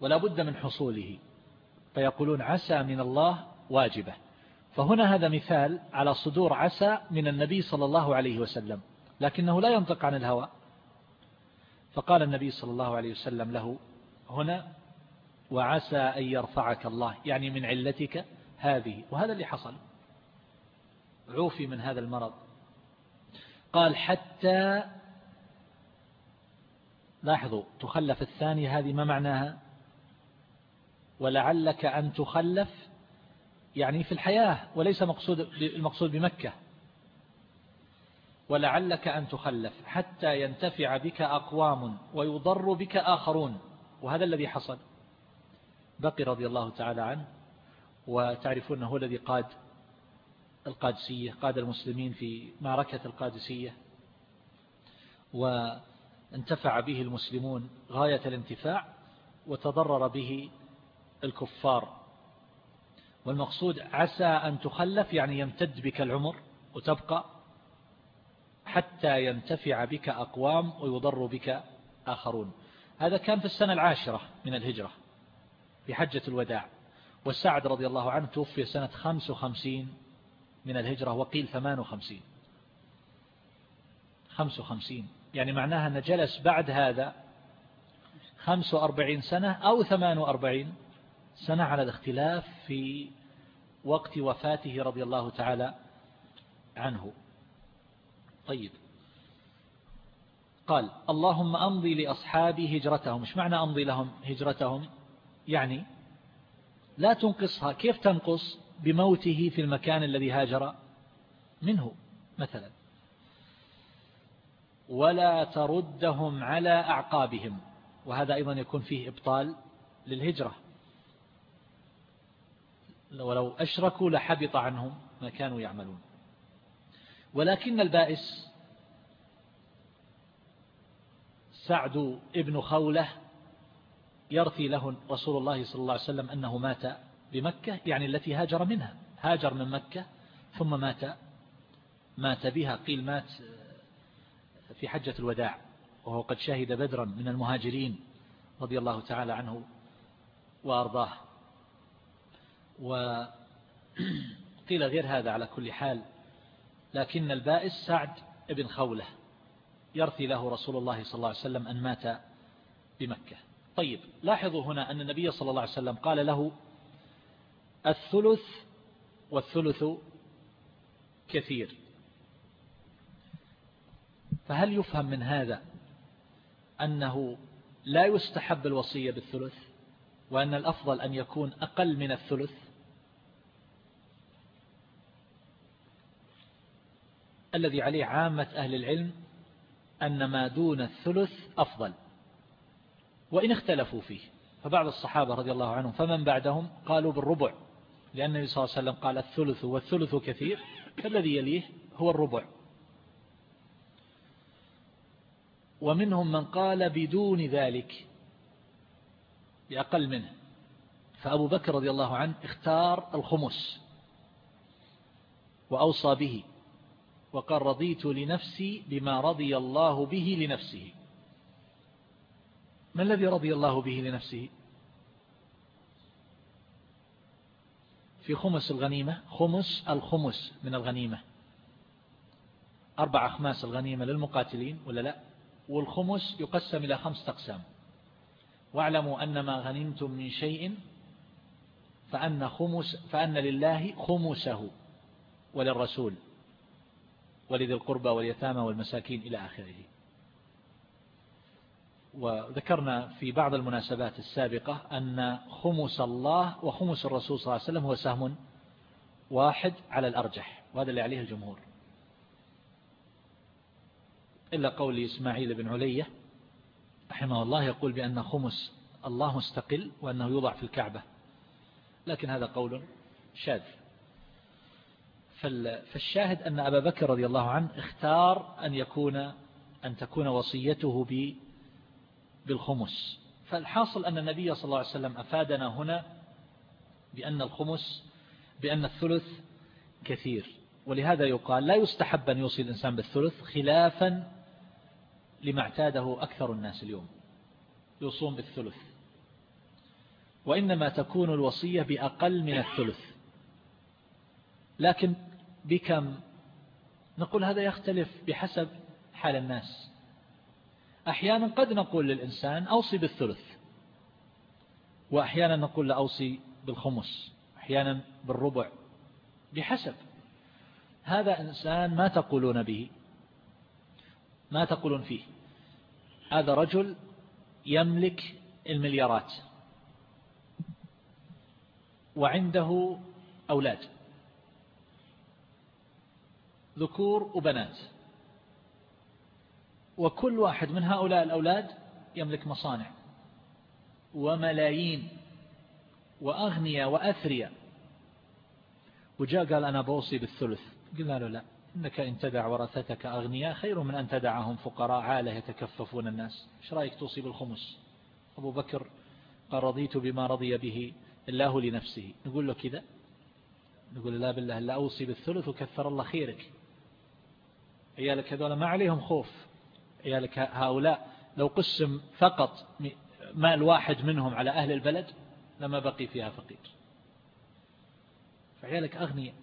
ولا بد من حصوله. فيقولون عسى من الله واجبة. فهنا هذا مثال على صدور عسى من النبي صلى الله عليه وسلم. لكنه لا ينطق عن الهوى. فقال النبي صلى الله عليه وسلم له هنا وعسى أن يرفعك الله. يعني من علتك هذه. وهذا اللي حصل. عوفي من هذا المرض. قال حتى لاحظوا تخلف الثانية هذه ما معناها؟ ولعلك أن تخلف يعني في الحياة وليس مقصود المقصود بمكة. ولعلك أن تخلف حتى ينتفع بك أقوام ويضر بك آخرون. وهذا الذي حصل. بقي رضي الله تعالى عنه وتعرفون هو الذي قاد القادسية قاد المسلمين في معركة القادسية وانتفع به المسلمون غاية الانتفاع وتضرر به الكفار. والمقصود عسى أن تخلف يعني يمتد بك العمر وتبقى حتى ينتفع بك أقوام ويضر بك آخرون. هذا كان في السنة العاشرة من الهجرة في حجة الوداع. والسعد رضي الله عنه توفي سنة 55 من الهجرة وقيل 58 55 يعني معناها أن جلس بعد هذا 45 سنة أو 48 سنة على الاختلاف في وقت وفاته رضي الله تعالى عنه. طيب. قال اللهم أمضي لأصحابي هجرتهم. مش معنى أمضي لهم هجرتهم؟ يعني لا تنقصها. كيف تنقص؟ بموته في المكان الذي هاجر منه مثلا. ولا تردهم على أعقابهم. وهذا أيضا يكون فيه إبطال للهجرة. ولو أشركوا لحبط عنهم ما كانوا يعملون. ولكن البائس سعد ابن خولة يرثي له رسول الله صلى الله عليه وسلم أنه مات بمكة يعني التي هاجر منها. هاجر من مكة ثم مات مات بها قيل مات في حجة الوداع. وهو قد شهد بدرا من المهاجرين رضي الله تعالى عنه وأرضاه. وقيل غير هذا على كل حال. لكن البائس سعد بن خولة يرثي له رسول الله صلى الله عليه وسلم أن مات بمكة. طيب لاحظوا هنا أن النبي صلى الله عليه وسلم قال له الثلث والثلث كثير. فهل يفهم من هذا أنه لا يستحب الوصية بالثلث وأن الأفضل أن يكون أقل من الثلث؟ الذي عليه عامة أهل العلم أن ما دون الثلث أفضل. وإن اختلفوا فيه فبعض الصحابة رضي الله عنهم فمن بعدهم؟ قالوا بالربع. لأن النبي صلى الله عليه وسلم قال الثلث والثلث كثير فالذي يليه هو الربع. ومنهم من قال بدون ذلك بأقل منه. فأبو بكر رضي الله عنه اختار الخمس وأوصى به وقال رضيت لنفسي بما رضي الله به لنفسه. ما الذي رضي الله به لنفسه؟ في خمس الغنيمة خمس الخمس من الغنيمة. أربع أخماس الغنيمة للمقاتلين ولا لا؟ والخمس يقسم إلى خمس أقسام. واعلموا أن ما غنمتم من شيء فأن, خمس فأن لله خمسه وللرسول ولذي القربى واليتامى والمساكين إلى آخره. وذكرنا في بعض المناسبات السابقة أن خمس الله وخمس الرسول صلى الله عليه وسلم هو سهم واحد على الأرجح وهذا اللي عليه الجمهور. إلا قول إسماعيل بن علية رحمه الله يقول بأن خمس الله مستقل وأنه يوضع في الكعبة لكن هذا قول شاذ. فالشاهد أن أبا بكر رضي الله عنه اختار أن يكون أن تكون وصيته بالخمس. فالحاصل أن النبي صلى الله عليه وسلم أفادنا هنا بأن الخمس بأن الثلث كثير. ولهذا يقال لا يستحب أن يوصي الإنسان بالثلث خلافا لما اعتاده أكثر الناس اليوم. يوصون بالثلث. وإنما تكون الوصية بأقل من الثلث. لكن بكم؟ نقول هذا يختلف بحسب حال الناس. أحيانا قد نقول للإنسان أوصي بالثلث وأحيانا نقول لأوصي بالخمس أحيانا بالربع بحسب. هذا إنسان ما تقولون به ما تقولون فيه. هذا رجل يملك المليارات وعنده أولاد ذكور وبنات. وكل واحد من هؤلاء الأولاد يملك مصانع وملايين وأغنياء وأثرياء. وجاء قال أنا بوصي بالثلث. قلنا له لا إنك إن تدع ورثتك أغنياء خير من أن تدعهم فقراء عالة يتكففون الناس. إيش رأيك توصي بالخمس؟ أبو بكر قال رضيت بما رضي به الله لنفسه. نقول له كذا؟ نقول لا بالله لا أوصي بالثلث وكثر الله خيرك. عيالك هذول ما عليهم خوف. عيالك هؤلاء لو قسم فقط مال واحد منهم على أهل البلد لما بقي فيها فقير. فعيالك أغنياء.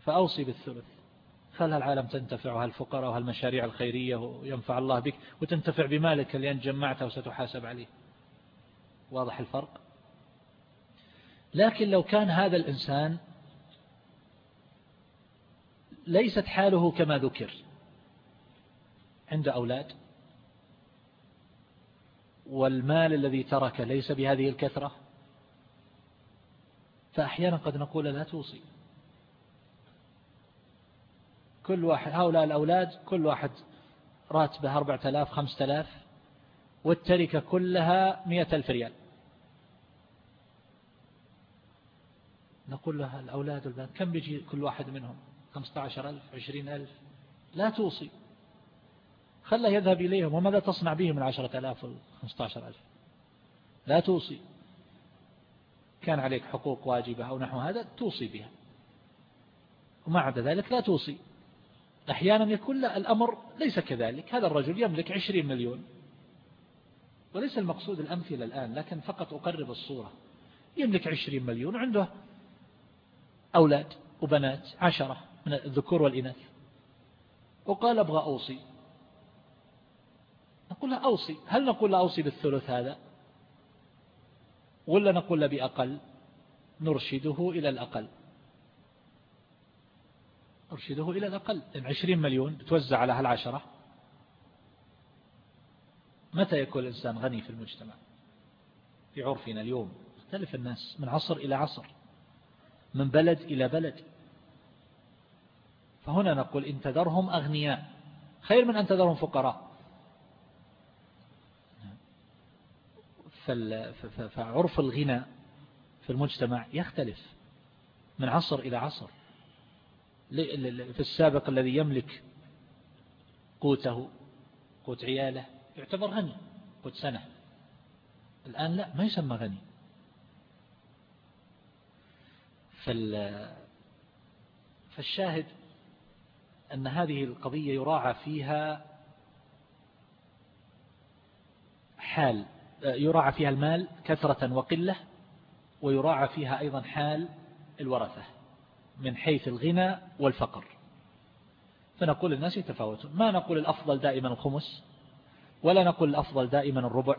فأوصي بالثلث. خلها العالم تنتفع؟ وهالفقراء وهالمشاريع الخيرية وينفع الله بك؟ وتنتفع بمالك اللي أنت جمعته وستحاسب عليه. واضح الفرق؟ لكن لو كان هذا الإنسان ليست حاله كما ذكر. عند أولاد. والمال الذي ترك ليس بهذه الكثرة. فأحيانا قد نقول لا توصي. كل واحد هؤلاء الأولاد كل واحد راتبه أربعة آلاف خمسة آلاف والتركة كلها مئة ألف ريال. نقول لها الأولاد والبنات كم بيجي كل واحد منهم؟ خمسة عشر ألف عشرين ألف. لا توصي. خله يذهب إليهم وماذا تصنع بهم العشرة ألاف والخمسة عشر ألف. لا توصي. كان عليك حقوق واجبة أو نحو هذا توصي بها. وما عدا ذلك لا توصي. أحيانا يكون الأمر ليس كذلك. هذا الرجل يملك عشرين مليون. وليس المقصود الأمثلة الآن لكن فقط أقرب الصورة. يملك عشرين مليون وعنده أولاد وبنات عشرة من الذكور والإناث. وقال أبغى أوصي. نقول له أوصي. هل نقول له أوصي بالثلث هذا؟ ولا نقول له بأقل؟ نرشده إلى الأقل. نرشده إلى الأقل. إن عشرين مليون توزع على هالعشرة. متى يكون الإنسان غني في المجتمع؟ في عرفنا اليوم. يختلف الناس من عصر إلى عصر. من بلد إلى بلد. فهنا نقول إن تذرهم أغنياء. خير من أن تذرهم فقراء. فعرف الغنى في المجتمع يختلف من عصر إلى عصر. في السابق الذي يملك قوته قوت عياله يعتبر غني قوت سنة. الآن لا ما يسمى غني. فالشاهد أن هذه القضية يراعى فيها حال يراعى فيها المال كثرة وقلة ويراعى فيها أيضا حال الورثة من حيث الغنى والفقر فنقول الناس يتفاوتون ما نقول الأفضل دائما الخمس ولا نقول الأفضل دائما الربع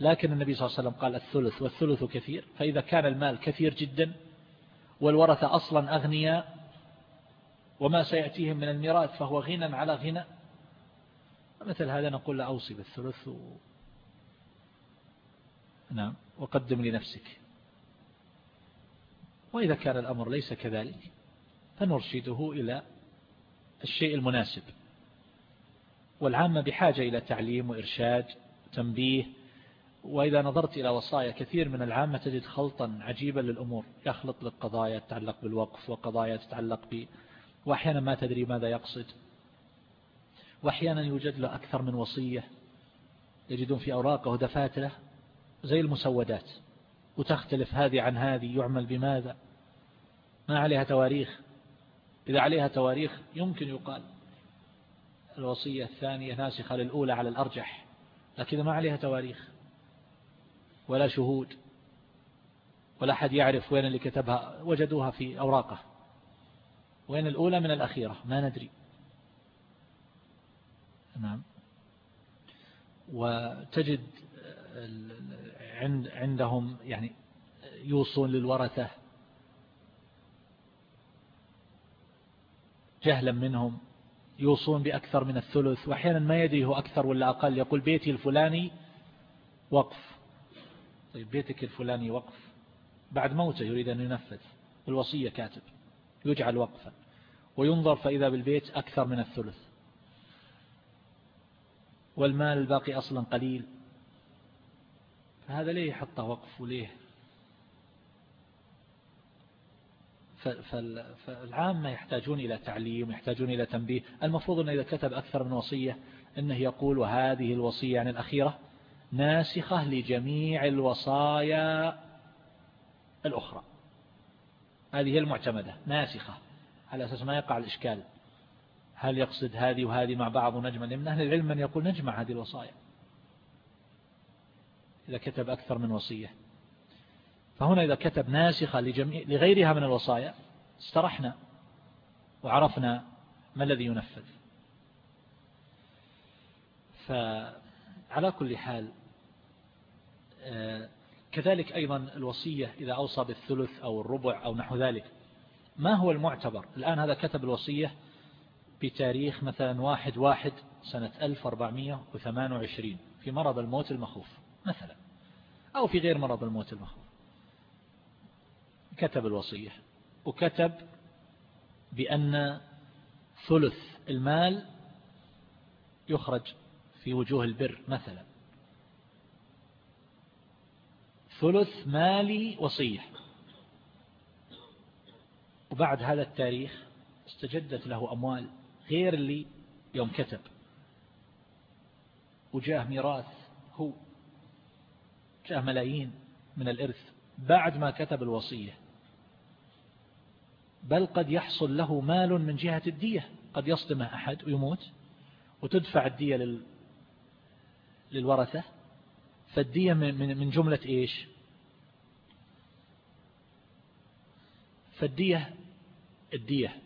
لكن النبي صلى الله عليه وسلم قال الثلث والثلث كثير فإذا كان المال كثير جدا والورثة أصلا أغنياء وما سيأتيهم من الميراث فهو غنى على غنى مثل هذا نقول لا أوصي بالثلث. نعم. وقدم لنفسك. وإذا كان الأمر ليس كذلك فنرشده إلى الشيء المناسب. والعامة بحاجة إلى تعليم وإرشاد تنبيه وإذا نظرت إلى وصايا كثير من العامة تجد خلطا عجيبا للأمور. يخلط لك قضايا تتعلق بالوقف وقضايا تتعلق ب وأحيانا ما تدري ماذا يقصد. وأحيانا يوجد له أكثر من وصية. يجدون في أوراقه ودفاتره زي المسودات. وتختلف هذه عن هذه يعمل بماذا؟ ما عليها تواريخ. إذا عليها تواريخ يمكن يقال الوصية الثانية ناسخة للأولى على الأرجح لكن ما عليها تواريخ ولا شهود ولا أحد يعرف وين اللي كتبها وجدوها في أوراقه. وين الأولى من الأخيرة؟ ما ندري. نعم. وتجد عندهم يعني يوصون للورثة. جهلا منهم يوصون بأكثر من الثلث وأحيانا ما يدري هو أكثر ولا أقل. يقول بيتي الفلاني وقف. طيب بيتك الفلاني وقف. بعد موته يريد أن ينفذ. الوصية كاتب. يجعل وقفا. وينظر فإذا بالبيت أكثر من الثلث. والمال الباقي أصلا قليل. فهذا ليه يحطه وقف وليه؟ فالعامة يحتاجون إلى تعليم يحتاجون إلى تنبيه. المفروض أنه إذا كتب أكثر من وصية أنه يقول وهذه الوصية يعني الأخيرة ناسخة لجميع الوصايا الأخرى. هذه هي المعتمدة ناسخة. على أساس ما يقع الإشكال. هل يقصد هذه وهذه مع بعض ونجمع من أهل العلم من يقول نجمع هذه الوصايا. إذا كتب أكثر من وصية. فهنا إذا كتب ناسخة لجميع لغيرها من الوصايا استرحنا وعرفنا ما الذي ينفذ. فعلى كل حال آه، كذلك أيضا الوصية إذا أوصى بالثلث أو الربع أو نحو ذلك. ما هو المعتبر؟ الآن هذا كتب الوصية بتاريخ مثلا واحد واحد سنة 1428 في مرض الموت المخوف. مثلا أو في غير مرض الموت المخوف كتب الوصية وكتب بأن ثلث المال يخرج في وجوه البر مثلا. ثلث مالي وصية. وبعد هذا التاريخ استجدت له أموال غير اللي يوم كتب. وجاه ميراث هو. جاء ملايين من الإرث بعد ما كتب الوصية. بل قد يحصل له مال من جهة الدية. قد يصدمه أحد ويموت وتدفع الدية لل... للورثة. فالدية من جملة إيش؟ فالدية الدية.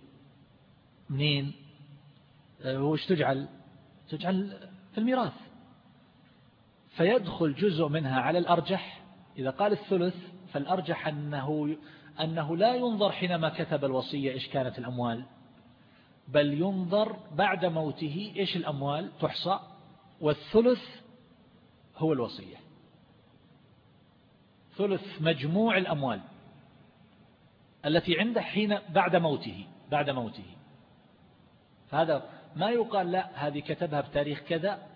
منين؟ آه، وش تجعل؟ تجعل في الميراث. فيدخل جزء منها على الأرجح. إذا قال الثلث فالأرجح أنه أنه لا ينظر حينما كتب الوصية إيش كانت الأموال بل ينظر بعد موته إيش الأموال تحصى. والثلث هو الوصية. ثلث مجموع الأموال التي عنده حين بعد موته بعد موته. فهذا ما يقال لا هذه كتبها بتاريخ كذا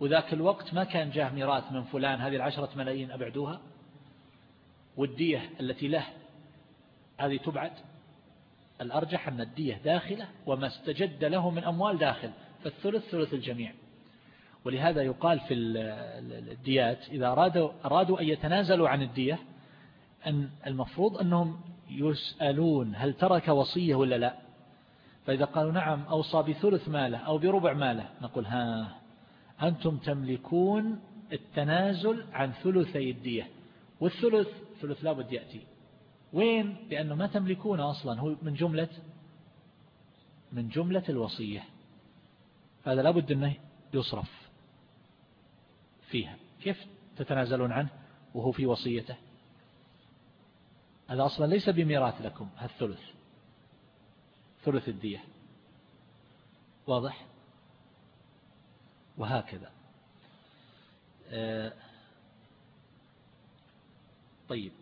وذاك الوقت ما كان جاه ميراث من فلان هذه العشرة ملايين أبعدوها. والدية التي له هذه تبعد. الأرجح أن الدية داخلة وما استجد له من أموال داخل فالثلث ثلث الجميع. ولهذا يقال في الديات إذا أرادوا, أرادوا أن يتنازلوا عن الدية أن المفروض أنهم يسألون هل ترك وصية ولا لا. فإذا قالوا نعم أوصى بثلث ماله أو بربع ماله نقول ها أنتم تملكون التنازل عن ثلثي الدية. والثلث ثلث لا بد يأتي. وين؟ لأنه ما تملكونه أصلا. هو من جملة من جملة الوصية. هذا لا بد أنه يصرف فيها. كيف تتنازلون عنه وهو في وصيته؟ هذا أصلا ليس بميراث لكم هالثلث ثلث الدية. واضح؟ وهكذا. آه، طيب.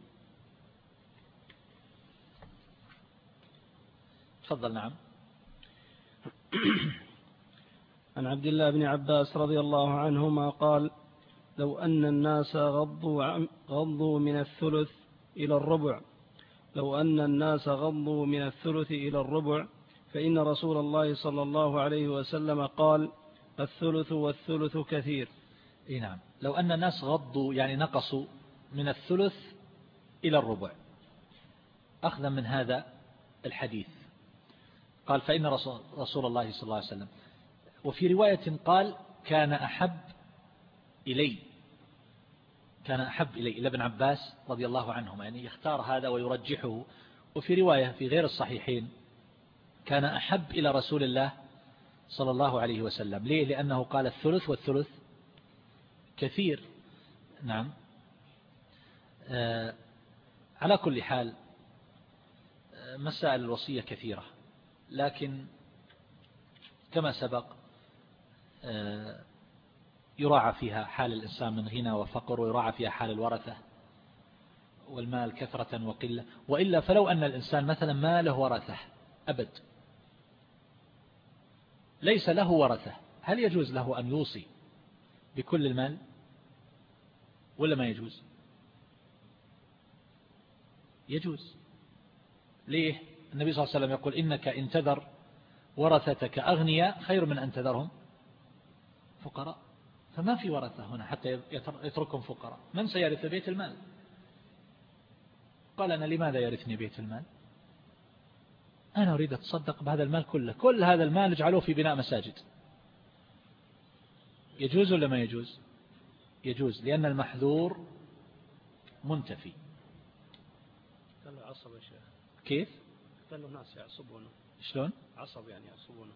تفضل نعم. عن عبد الله بن عباس رضي الله عنهما قال لو أن الناس غضوا, غضوا من الثلث إلى الربع لو أن الناس غضوا من الثلث إلى الربع فإن رسول الله صلى الله عليه وسلم قال الثلث والثلث كثير. إيه نعم. لو أن الناس غضوا يعني نقصوا من الثلث إلى الربع. أخذا من هذا الحديث. قال فإن رسول الله صلى الله عليه وسلم وفي رواية قال كان أحب إلي. كان أحب إلي إلى ابن عباس رضي الله عنهما. يعني يختار هذا ويرجحه. وفي رواية في غير الصحيحين كان أحب إلى رسول الله صلى الله عليه وسلم. ليه؟ لأنه قال الثلث والثلث كثير. نعم. آه على كل حال آه، مسائل الوصية كثيرة. لكن كما سبق آه يراعى فيها حال الإنسان من غنى وفقر ويراعى فيها حال الورثة والمال كثرة وقلة. وإلا فلو أن الإنسان مثلا ما له ورثة أبد ليس له ورثة. هل يجوز له أن يوصي بكل المال؟ ولا ما يجوز؟ يجوز. ليه؟ النبي صلى الله عليه وسلم يقول إنك إن تذر ورثتك أغنياء خير من أن تذرهم فقراء. فما في ورثة هنا حتى يتركهم فقراء. من سيرث بيت المال؟ قال أنا لماذا يرثني بيت المال؟ أنا أريد أتصدق بهذا المال كله كل هذا المال اجعلوه في بناء مساجد. يجوز ولا ما يجوز؟ يجوز لأن المحذور منتفي. قال له عصب يا شيخ. كيف؟ قال له ناس يعصبونه. شلون؟ عصب يعني يعصبونه.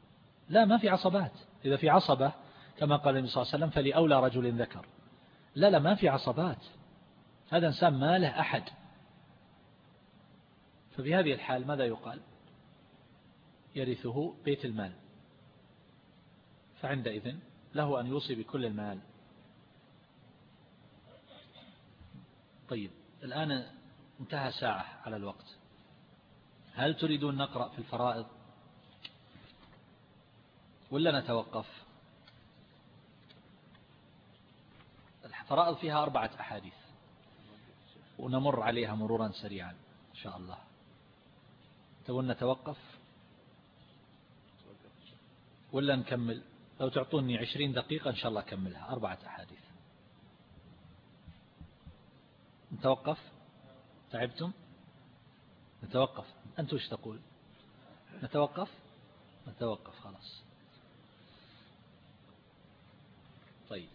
لا ما في عصبات. إذا في عصبة كما قال النبي صلى الله عليه وسلم فلأولى رجل ذكر. لا لا ما في عصبات. هذا إنسان ما له أحد. ففي هذه الحال ماذا يقال؟ يرثه بيت المال. فعندئذ له أن يوصي بكل المال. طيب الآن انتهى ساعة على الوقت. هل تريدون نقرأ في الفرائض؟ ولا نتوقف؟ الفرائض فيها أربعة أحاديث ونمر عليها مرورا سريعا إن شاء الله. تقول نتوقف؟ ولا نكمل؟ لو تعطوني عشرين دقيقة إن شاء الله أكملها. أربعة أحاديث. نتوقف؟ تعبتم؟ نتوقف. أنت وش تقول؟ نتوقف؟ نتوقف خلاص طيب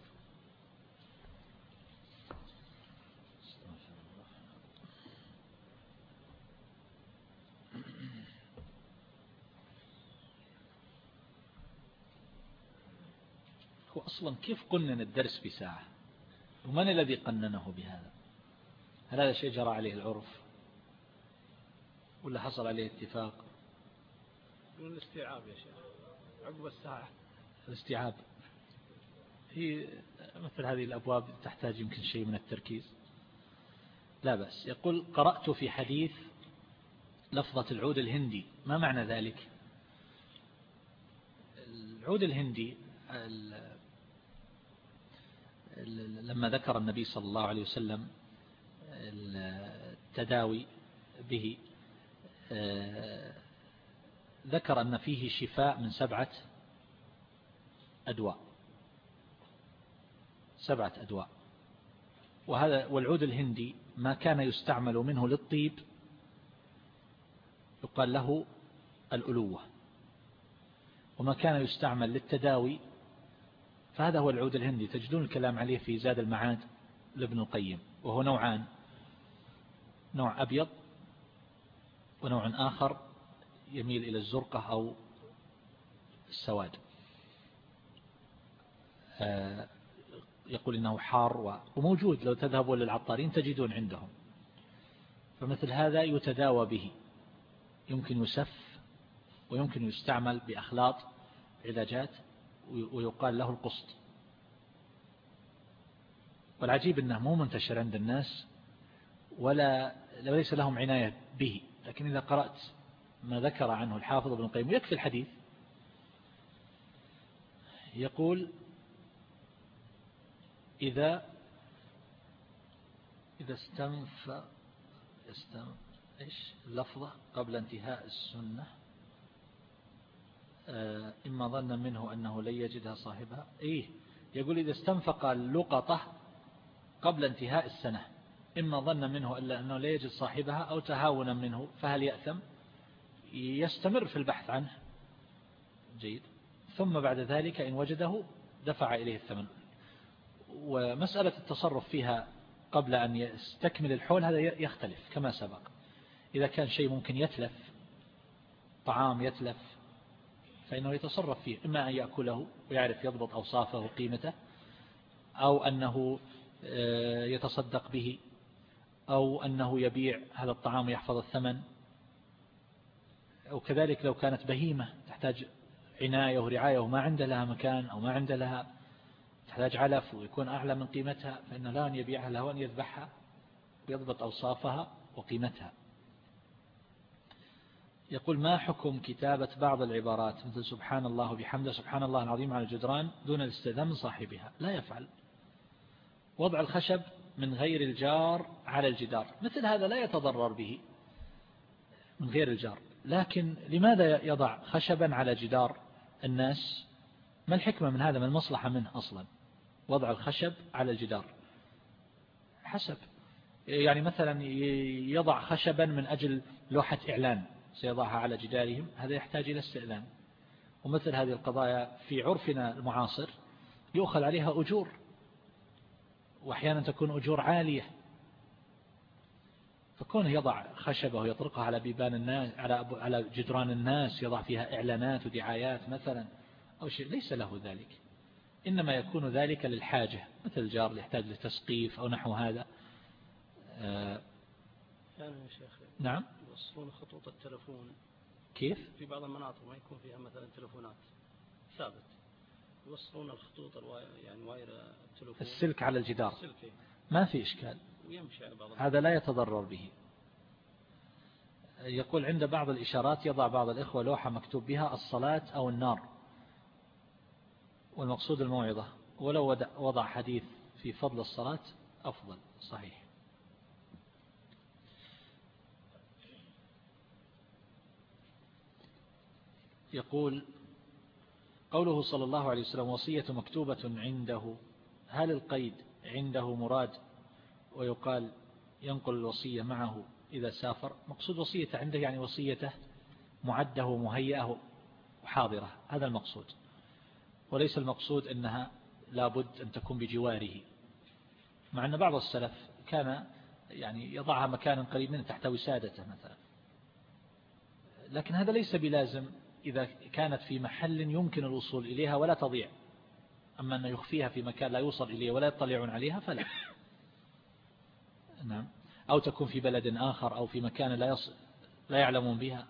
هو أصلا كيف قنن الدرس بساعة ومن الذي قننه بهذا؟ هل هذا شيء جرى عليه العرف؟ ولا حصل عليه اتفاق؟ من الاستيعاب يا شيخ عقب الساعة. الاستيعاب. هي مثل هذه الأبواب تحتاج يمكن شيء من التركيز. لا بس يقول قرأت في حديث لفظة العود الهندي. ما معنى ذلك؟ العود الهندي لما ذكر النبي صلى الله عليه وسلم التداوي به ذكر أن فيه شفاء من سبعة أدواء. سبعة أدواء. وهذا والعود الهندي ما كان يستعمل منه للطيب يقال له الألوة. وما كان يستعمل للتداوي فهذا هو العود الهندي. تجدون الكلام عليه في زاد المعاد لابن القيم وهو نوعان. نوع أبيض ونوع آخر يميل إلى الزرقة أو السواد. آه، يقول إنه حار وموجود. لو تذهبوا للعطارين تجدون عندهم. فمثل هذا يتداوى به. يمكن يسف ويمكن يستعمل بأخلاط علاجات. ويقال له القسط. والعجيب أنه مو منتشر عند الناس ولا ليس لهم عناية به. لكن إذا قرأت ما ذكر عنه الحافظ ابن القيم يكفي الحديث. يقول إذا إذا استنف استنف إيش؟ اللفظة قبل انتهاء السنة إما ظن منه أنه لن يجدها صاحبها. إيه يقول إذا استنفق اللقطة قبل انتهاء السنة إما ظن منه ألا أنه لا يجد صاحبها أو تهاونا منه فهل يأثم؟ يستمر في البحث عنه. جيد. ثم بعد ذلك إن وجده دفع إليه الثمن. ومسألة التصرف فيها قبل أن يستكمل الحول هذا يختلف كما سبق. إذا كان شيء ممكن يتلف طعام يتلف فإنه يتصرف فيه إما أن يأكله ويعرف يضبط أوصافه وقيمته أو أنه آه، يتصدق به أو أنه يبيع هذا الطعام ويحفظ الثمن. أو كذلك لو كانت بهيمة تحتاج عناية ورعاية وما عنده لها مكان أو ما عنده لها تحتاج علف ويكون أعلى من قيمتها فإنه لا أن يبيعها له أن يذبحها ويضبط أوصافها وقيمتها. يقول ما حكم كتابة بعض العبارات؟ مثل سبحان الله وبحمده سبحان الله العظيم على الجدران دون الاستئذان من صاحبها. لا يفعل. وضع الخشب من غير الجار على الجدار. مثل هذا لا يتضرر به من غير الجار. لكن لماذا يضع خشبا على جدار الناس؟ ما الحكمة من هذا؟ ما المصلحة منه أصلا؟ وضع الخشب على الجدار. حسب. يعني مثلا يضع خشبا من أجل لوحة إعلان. سيضعها على جدارهم هذا يحتاج إلى استئذان. ومثل هذه القضايا في عرفنا المعاصر يؤخذ عليها أجور وأحيانا تكون أجور عالية. فكونه يضع خشبة ويطرقها على بيبان الناس على على جدران الناس يضع فيها إعلانات ودعايات مثلا أو شيء ليس له ذلك. إنما يكون ذلك للحاجة مثل الجار اللي يحتاج لتسقيف أو نحو هذا. آه نعم. يوصلون خطوط التلفون. كيف؟ في بعض المناطق ما يكون فيها مثلا تلفونات. ثابت. يوصلون الخطوط يعني واير التلفون. السلك على الجدار. السلك إيه. ما في إشكال. ويمشي على بعض هذا لا يتضرر به. يقول عند بعض الإشارات يضع بعض الإخوة لوحة مكتوب بها الصلاة أو النار. والمقصود الموعظة. ولو وضع حديث في فضل الصلاة أفضل. صحيح. يقول قوله صلى الله عليه وسلم وصية مكتوبة عنده هل القيد عنده مراد؟ ويقال ينقل الوصية معه إذا سافر. مقصود وصية عنده يعني وصيته معدة ومهيئة وحاضرة. هذا المقصود. وليس المقصود أنها لابد أن تكون بجواره. مع أن بعض السلف كان يعني يضعها مكانا قريب منه تحت وسادته مثلا. لكن هذا ليس بلازم إذا كانت في محل يمكن الوصول إليها ولا تضيع. أما أن يخفيها في مكان لا يوصل إليه ولا يطلعون عليها فلا. نعم. أو تكون في بلد آخر أو في مكان لا, يص... لا يعلمون بها.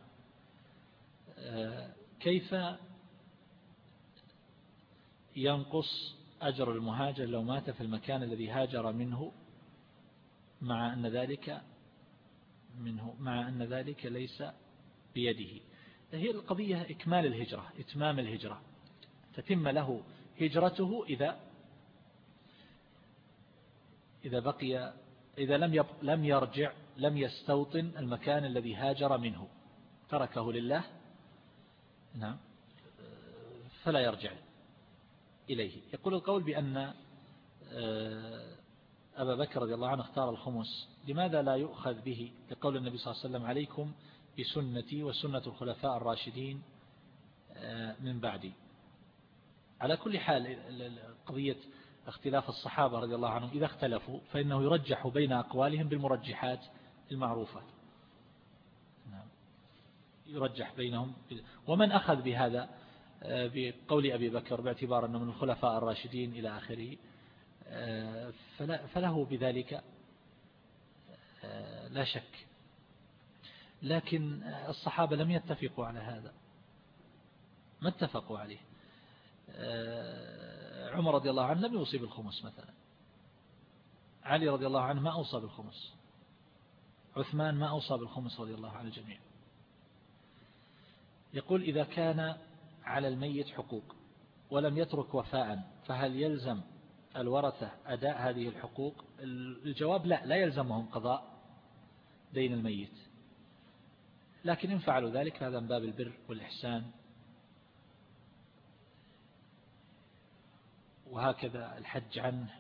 آه، كيف ينقص أجر المهاجر لو مات في المكان الذي هاجر منه مع أن ذلك منه مع أن ذلك ليس بيده؟ هي القضية إكمال الهجرة إتمام الهجرة. تتم له هجرته إذا إذا بقي إذا لم لم يرجع لم يستوطن المكان الذي هاجر منه. تركه لله. نعم. فلا يرجع إليه. يقول القول بأن آه، أبا بكر رضي الله عنه اختار الخمس. لماذا لا يؤخذ به؟ لقول النبي صلى الله عليه وسلم عليكم بسنتي وسنة الخلفاء الراشدين آه، من بعدي. على كل حال قضية اختلاف الصحابة رضي الله عنهم إذا اختلفوا فإنه يرجح بين أقوالهم بالمرجحات المعروفة نعم. يرجح بينهم ومن أخذ بهذا آه، بقول أبي بكر باعتبار أنه من الخلفاء الراشدين إلى آخره آه، فله بذلك لا شك. لكن الصحابة لم يتفقوا على هذا. ما اتفقوا عليه؟ آه، عمر رضي الله عنه لم يوصي بالخمس مثلا. علي رضي الله عنه ما أوصى بالخمس. عثمان ما أوصى بالخمس رضي الله عن الجميع يقول إذا كان على الميت حقوق ولم يترك وفاء فهل يلزم الورثة أداء هذه الحقوق؟ الجواب لا لا يلزمهم قضاء دين الميت. لكن إن فعلوا ذلك هذا من باب البر والإحسان. وهكذا الحج عنه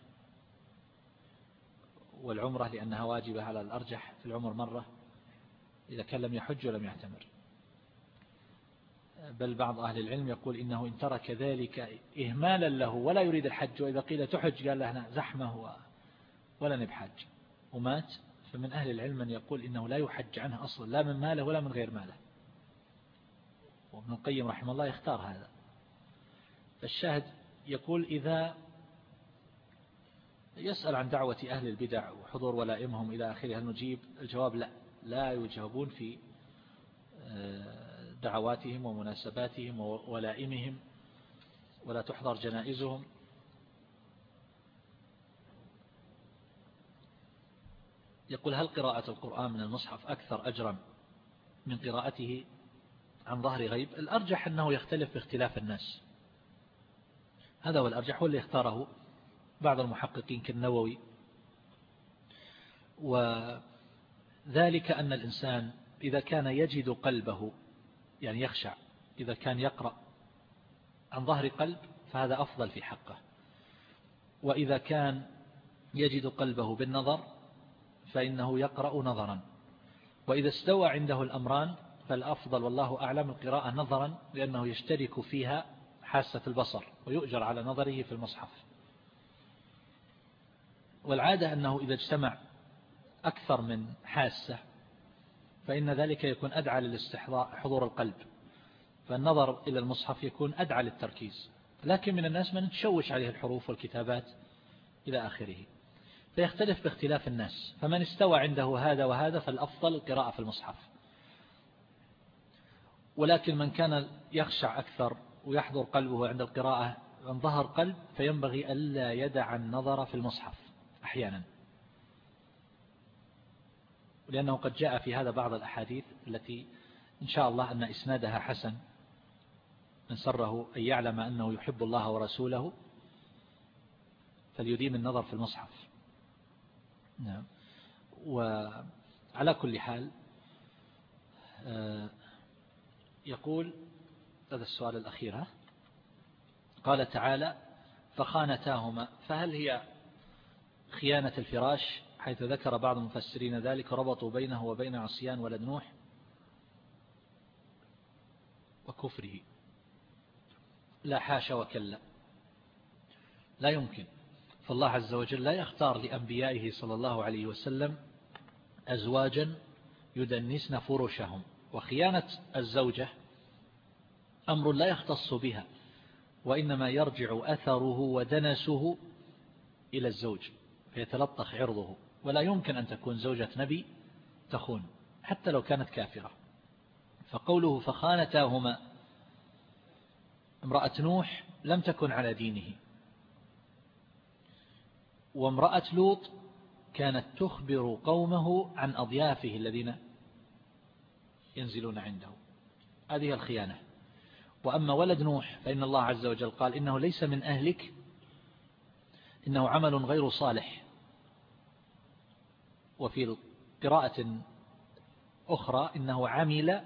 والعمرة لأنها واجبة على الأرجح في العمر مرة إذا كان لم يحج ولم يعتمر. بل بعض أهل العلم يقول إنه إن ترك ذلك إهمالا له ولا يريد الحج وإذا قيل تحج قال له زحمة ولا نبحج. ومات فمن أهل العلم من يقول إنه لا يحج عنه أصلا لا من ماله ولا من غير ماله. وابن القيم رحمه الله يختار هذا. فالشاهد يقول إذا يسأل عن دعوة أهل البدع وحضور ولائمهم إلى آخره هل نجيب؟ الجواب لا. لا يجابون في آه، دعواتهم ومناسباتهم وولائمهم ولا تحضر جنائزهم. يقول هل قراءة القرآن من المصحف أكثر أجرا من قراءته عن ظهر غيب؟ الأرجح أنه يختلف باختلاف الناس. هذا هو الأرجح هو اللي اختاره بعض المحققين كالنووي. وذلك أن الإنسان إذا كان يجد قلبه يعني يخشع إذا كان يقرأ عن ظهر قلب فهذا أفضل في حقه. وإذا كان يجد قلبه بالنظر فإنه يقرأ نظرا. وإذا استوى عنده الأمران فالأفضل والله أعلم القراءة نظرا لأنه يشترك فيها حاسة البصر ويؤجر على نظره في المصحف. والعادة أنه إذا اجتمع أكثر من حاسة فإن ذلك يكون أدعى للاستحضاء حضور القلب. فالنظر إلى المصحف يكون أدعى للتركيز. لكن من الناس من تشوش عليه الحروف والكتابات إلى آخره. فيختلف باختلاف الناس. فمن استوى عنده هذا وهذا فالأفضل القراءة في المصحف. ولكن من كان يخشع أكثر ويحضر قلبه عند القراءة عن ظهر قلب فينبغي ألا يدع النظر في المصحف أحيانا. لأنه قد جاء في هذا بعض الأحاديث التي إن شاء الله أن إسنادها حسن. من سره أن يعلم أنه يحب الله ورسوله فليديم النظر في المصحف. نعم. وعلى كل حال آه، يقول هذا السؤال الأخير ها؟ قال تعالى فخانتاهما فهل هي خيانة الفراش حيث ذكر بعض المفسرين ذلك ربطوا بينه وبين عصيان ولد نوح وكفره؟ لا حاشا وكلا. لا يمكن. فالله عز وجل لا يختار لأنبيائه صلى الله عليه وسلم أزواجا يدنسن فرشهم وخيانة الزوجة أمر لا يختص بها وإنما يرجع أثره ودنسه إلى الزوج فيتلطخ عرضه. ولا يمكن أن تكون زوجة نبي تخون حتى لو كانت كافرة. فقوله فخانتاهما امرأة نوح لم تكن على دينه. وامرأة لوط كانت تخبر قومه عن أضيافه الذين ينزلون عنده. هذه الخيانة. وأما ولد نوح فإن الله عز وجل قال إنه ليس من أهلك إنه عمل غير صالح. وفي قراءة أخرى إنه عمل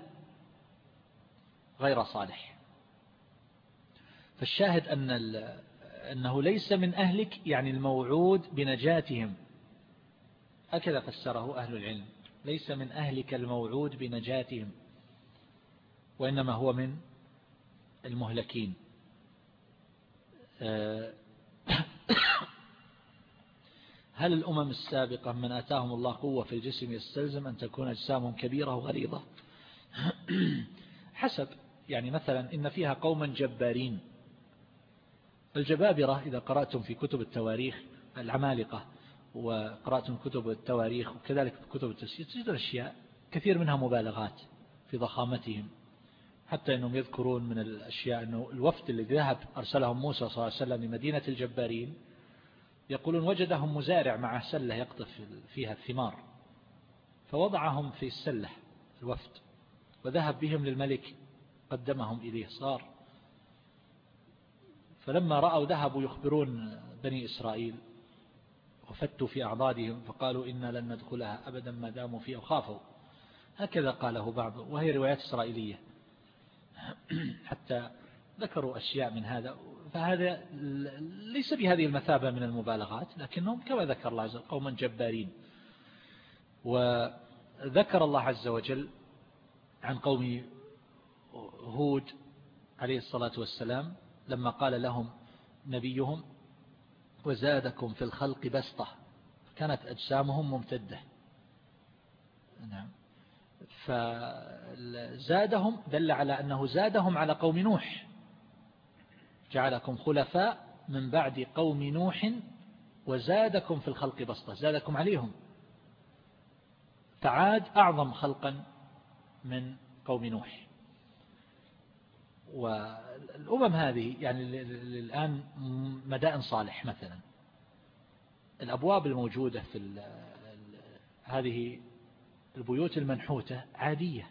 غير صالح. فالشاهد أن أنه ليس من أهلك يعني الموعود بنجاتهم. هكذا فسره أهل العلم. ليس من أهلك الموعود بنجاتهم وإنما هو من المهلكين. آه، هل الأمم السابقة من أتاهم الله قوة في الجسم يستلزم أن تكون أجسامهم كبيرة وغليظة حسب يعني مثلا إن فيها قوما جبارين. الجبابرة إذا قرأتم في كتب التواريخ العمالقة وقرأتم كتب التواريخ وكذلك في كتب التسجيل تجد أشياء كثير منها مبالغات في ضخامتهم. حتى أنهم يذكرون من الأشياء أنه الوفد الذي ذهب أرسلهم موسى صلى الله عليه وسلم لمدينة الجبارين يقولون وجدهم مزارع مع سلة يقطف فيها الثمار فوضعهم في السلة الوفد وذهب بهم للملك قدمهم إليه صار. فلما رأوا ذهبوا يخبرون بني إسرائيل وفتوا في أعضادهم فقالوا إنا لن ندخلها أبدا ما داموا فيها وخافوا. هكذا قاله بعض وهي روايات إسرائيلية. حتى ذكروا أشياء من هذا فهذا ليس بهذه المثابة من المبالغات لكنهم كما ذكر الله عز وجل قوما جبارين. وذكر الله عز وجل عن قوم هود عليه الصلاة والسلام لما قال لهم نبيهم وزادكم في الخلق بسطة. كانت أجسامهم ممتدة. نعم. فزادهم دل على أنه زادهم على قوم نوح. جعلكم خلفاء من بعد قوم نوح وزادكم في الخلق بسطة. زادكم عليهم. فعاد أعظم خلقا من قوم نوح. والأمم هذه يعني الآن مدائن صالح مثلا. الأبواب الموجودة في هذه البيوت المنحوتة عادية.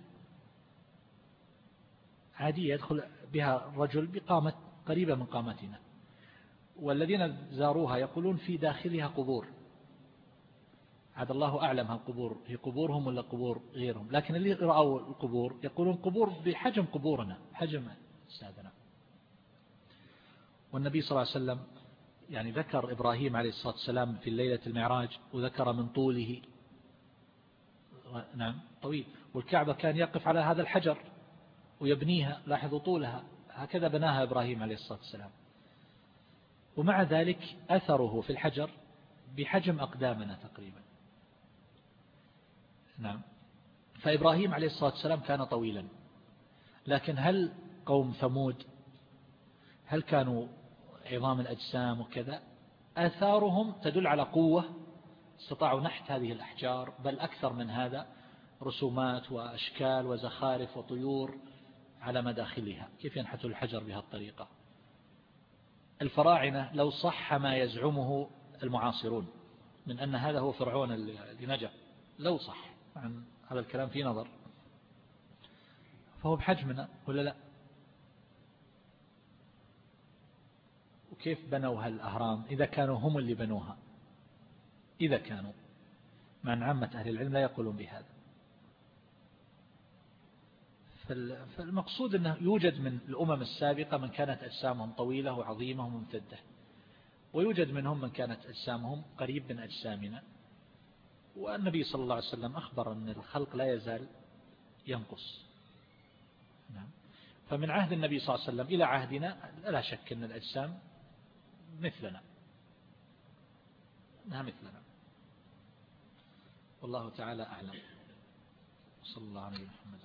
عادية يدخل بها الرجل بقامة قريبة من قامتنا. والذين زاروها يقولون في داخلها قبور. عاد الله أعلم هالقبور هي قبورهم ولا قبور غيرهم. لكن اللي رأوا القبور يقولون قبور بحجم قبورنا حجم سادنا والنبي صلى الله عليه وسلم يعني ذكر إبراهيم عليه الصلاة والسلام في الليلة المعراج وذكر من طوله. نعم طويل. والكعبة كان يقف على هذا الحجر ويبنيها لاحظوا طولها. هكذا بناها إبراهيم عليه الصلاة والسلام. ومع ذلك أثره في الحجر بحجم أقدامنا تقريبا. نعم. فإبراهيم عليه الصلاة والسلام كان طويلا. لكن هل قوم ثمود هل كانوا عظام الأجسام وكذا؟ آثارهم تدل على قوة استطاعوا نحت هذه الأحجار بل أكثر من هذا رسومات وأشكال وزخارف وطيور على مداخلها. كيف ينحت الحجر بهذه الطريقة؟ الفراعنة لو صح ما يزعمه المعاصرون من أن هذا هو فرعون اللي نجا لو صح عن هذا الكلام في نظر. فهو بحجمنا ولا لا؟ كيف بنوا هالأهرام؟ إذا كانوا هم اللي بنوها. إذا كانوا. مع أن عامة أهل العلم لا يقولون بهذا. فالمقصود أنه يوجد من الأمم السابقة من كانت أجسامهم طويلة وعظيمة وممتدة. ويوجد منهم من كانت أجسامهم قريب من أجسامنا. والنبي صلى الله عليه وسلم أخبر أن الخلق لا يزال ينقص. نعم. فمن عهد النبي صلى الله عليه وسلم إلى عهدنا لا شك أن الأجسام مثلنا. أنها مثلنا. والله تعالى أعلم. صلى الله عليه وسلم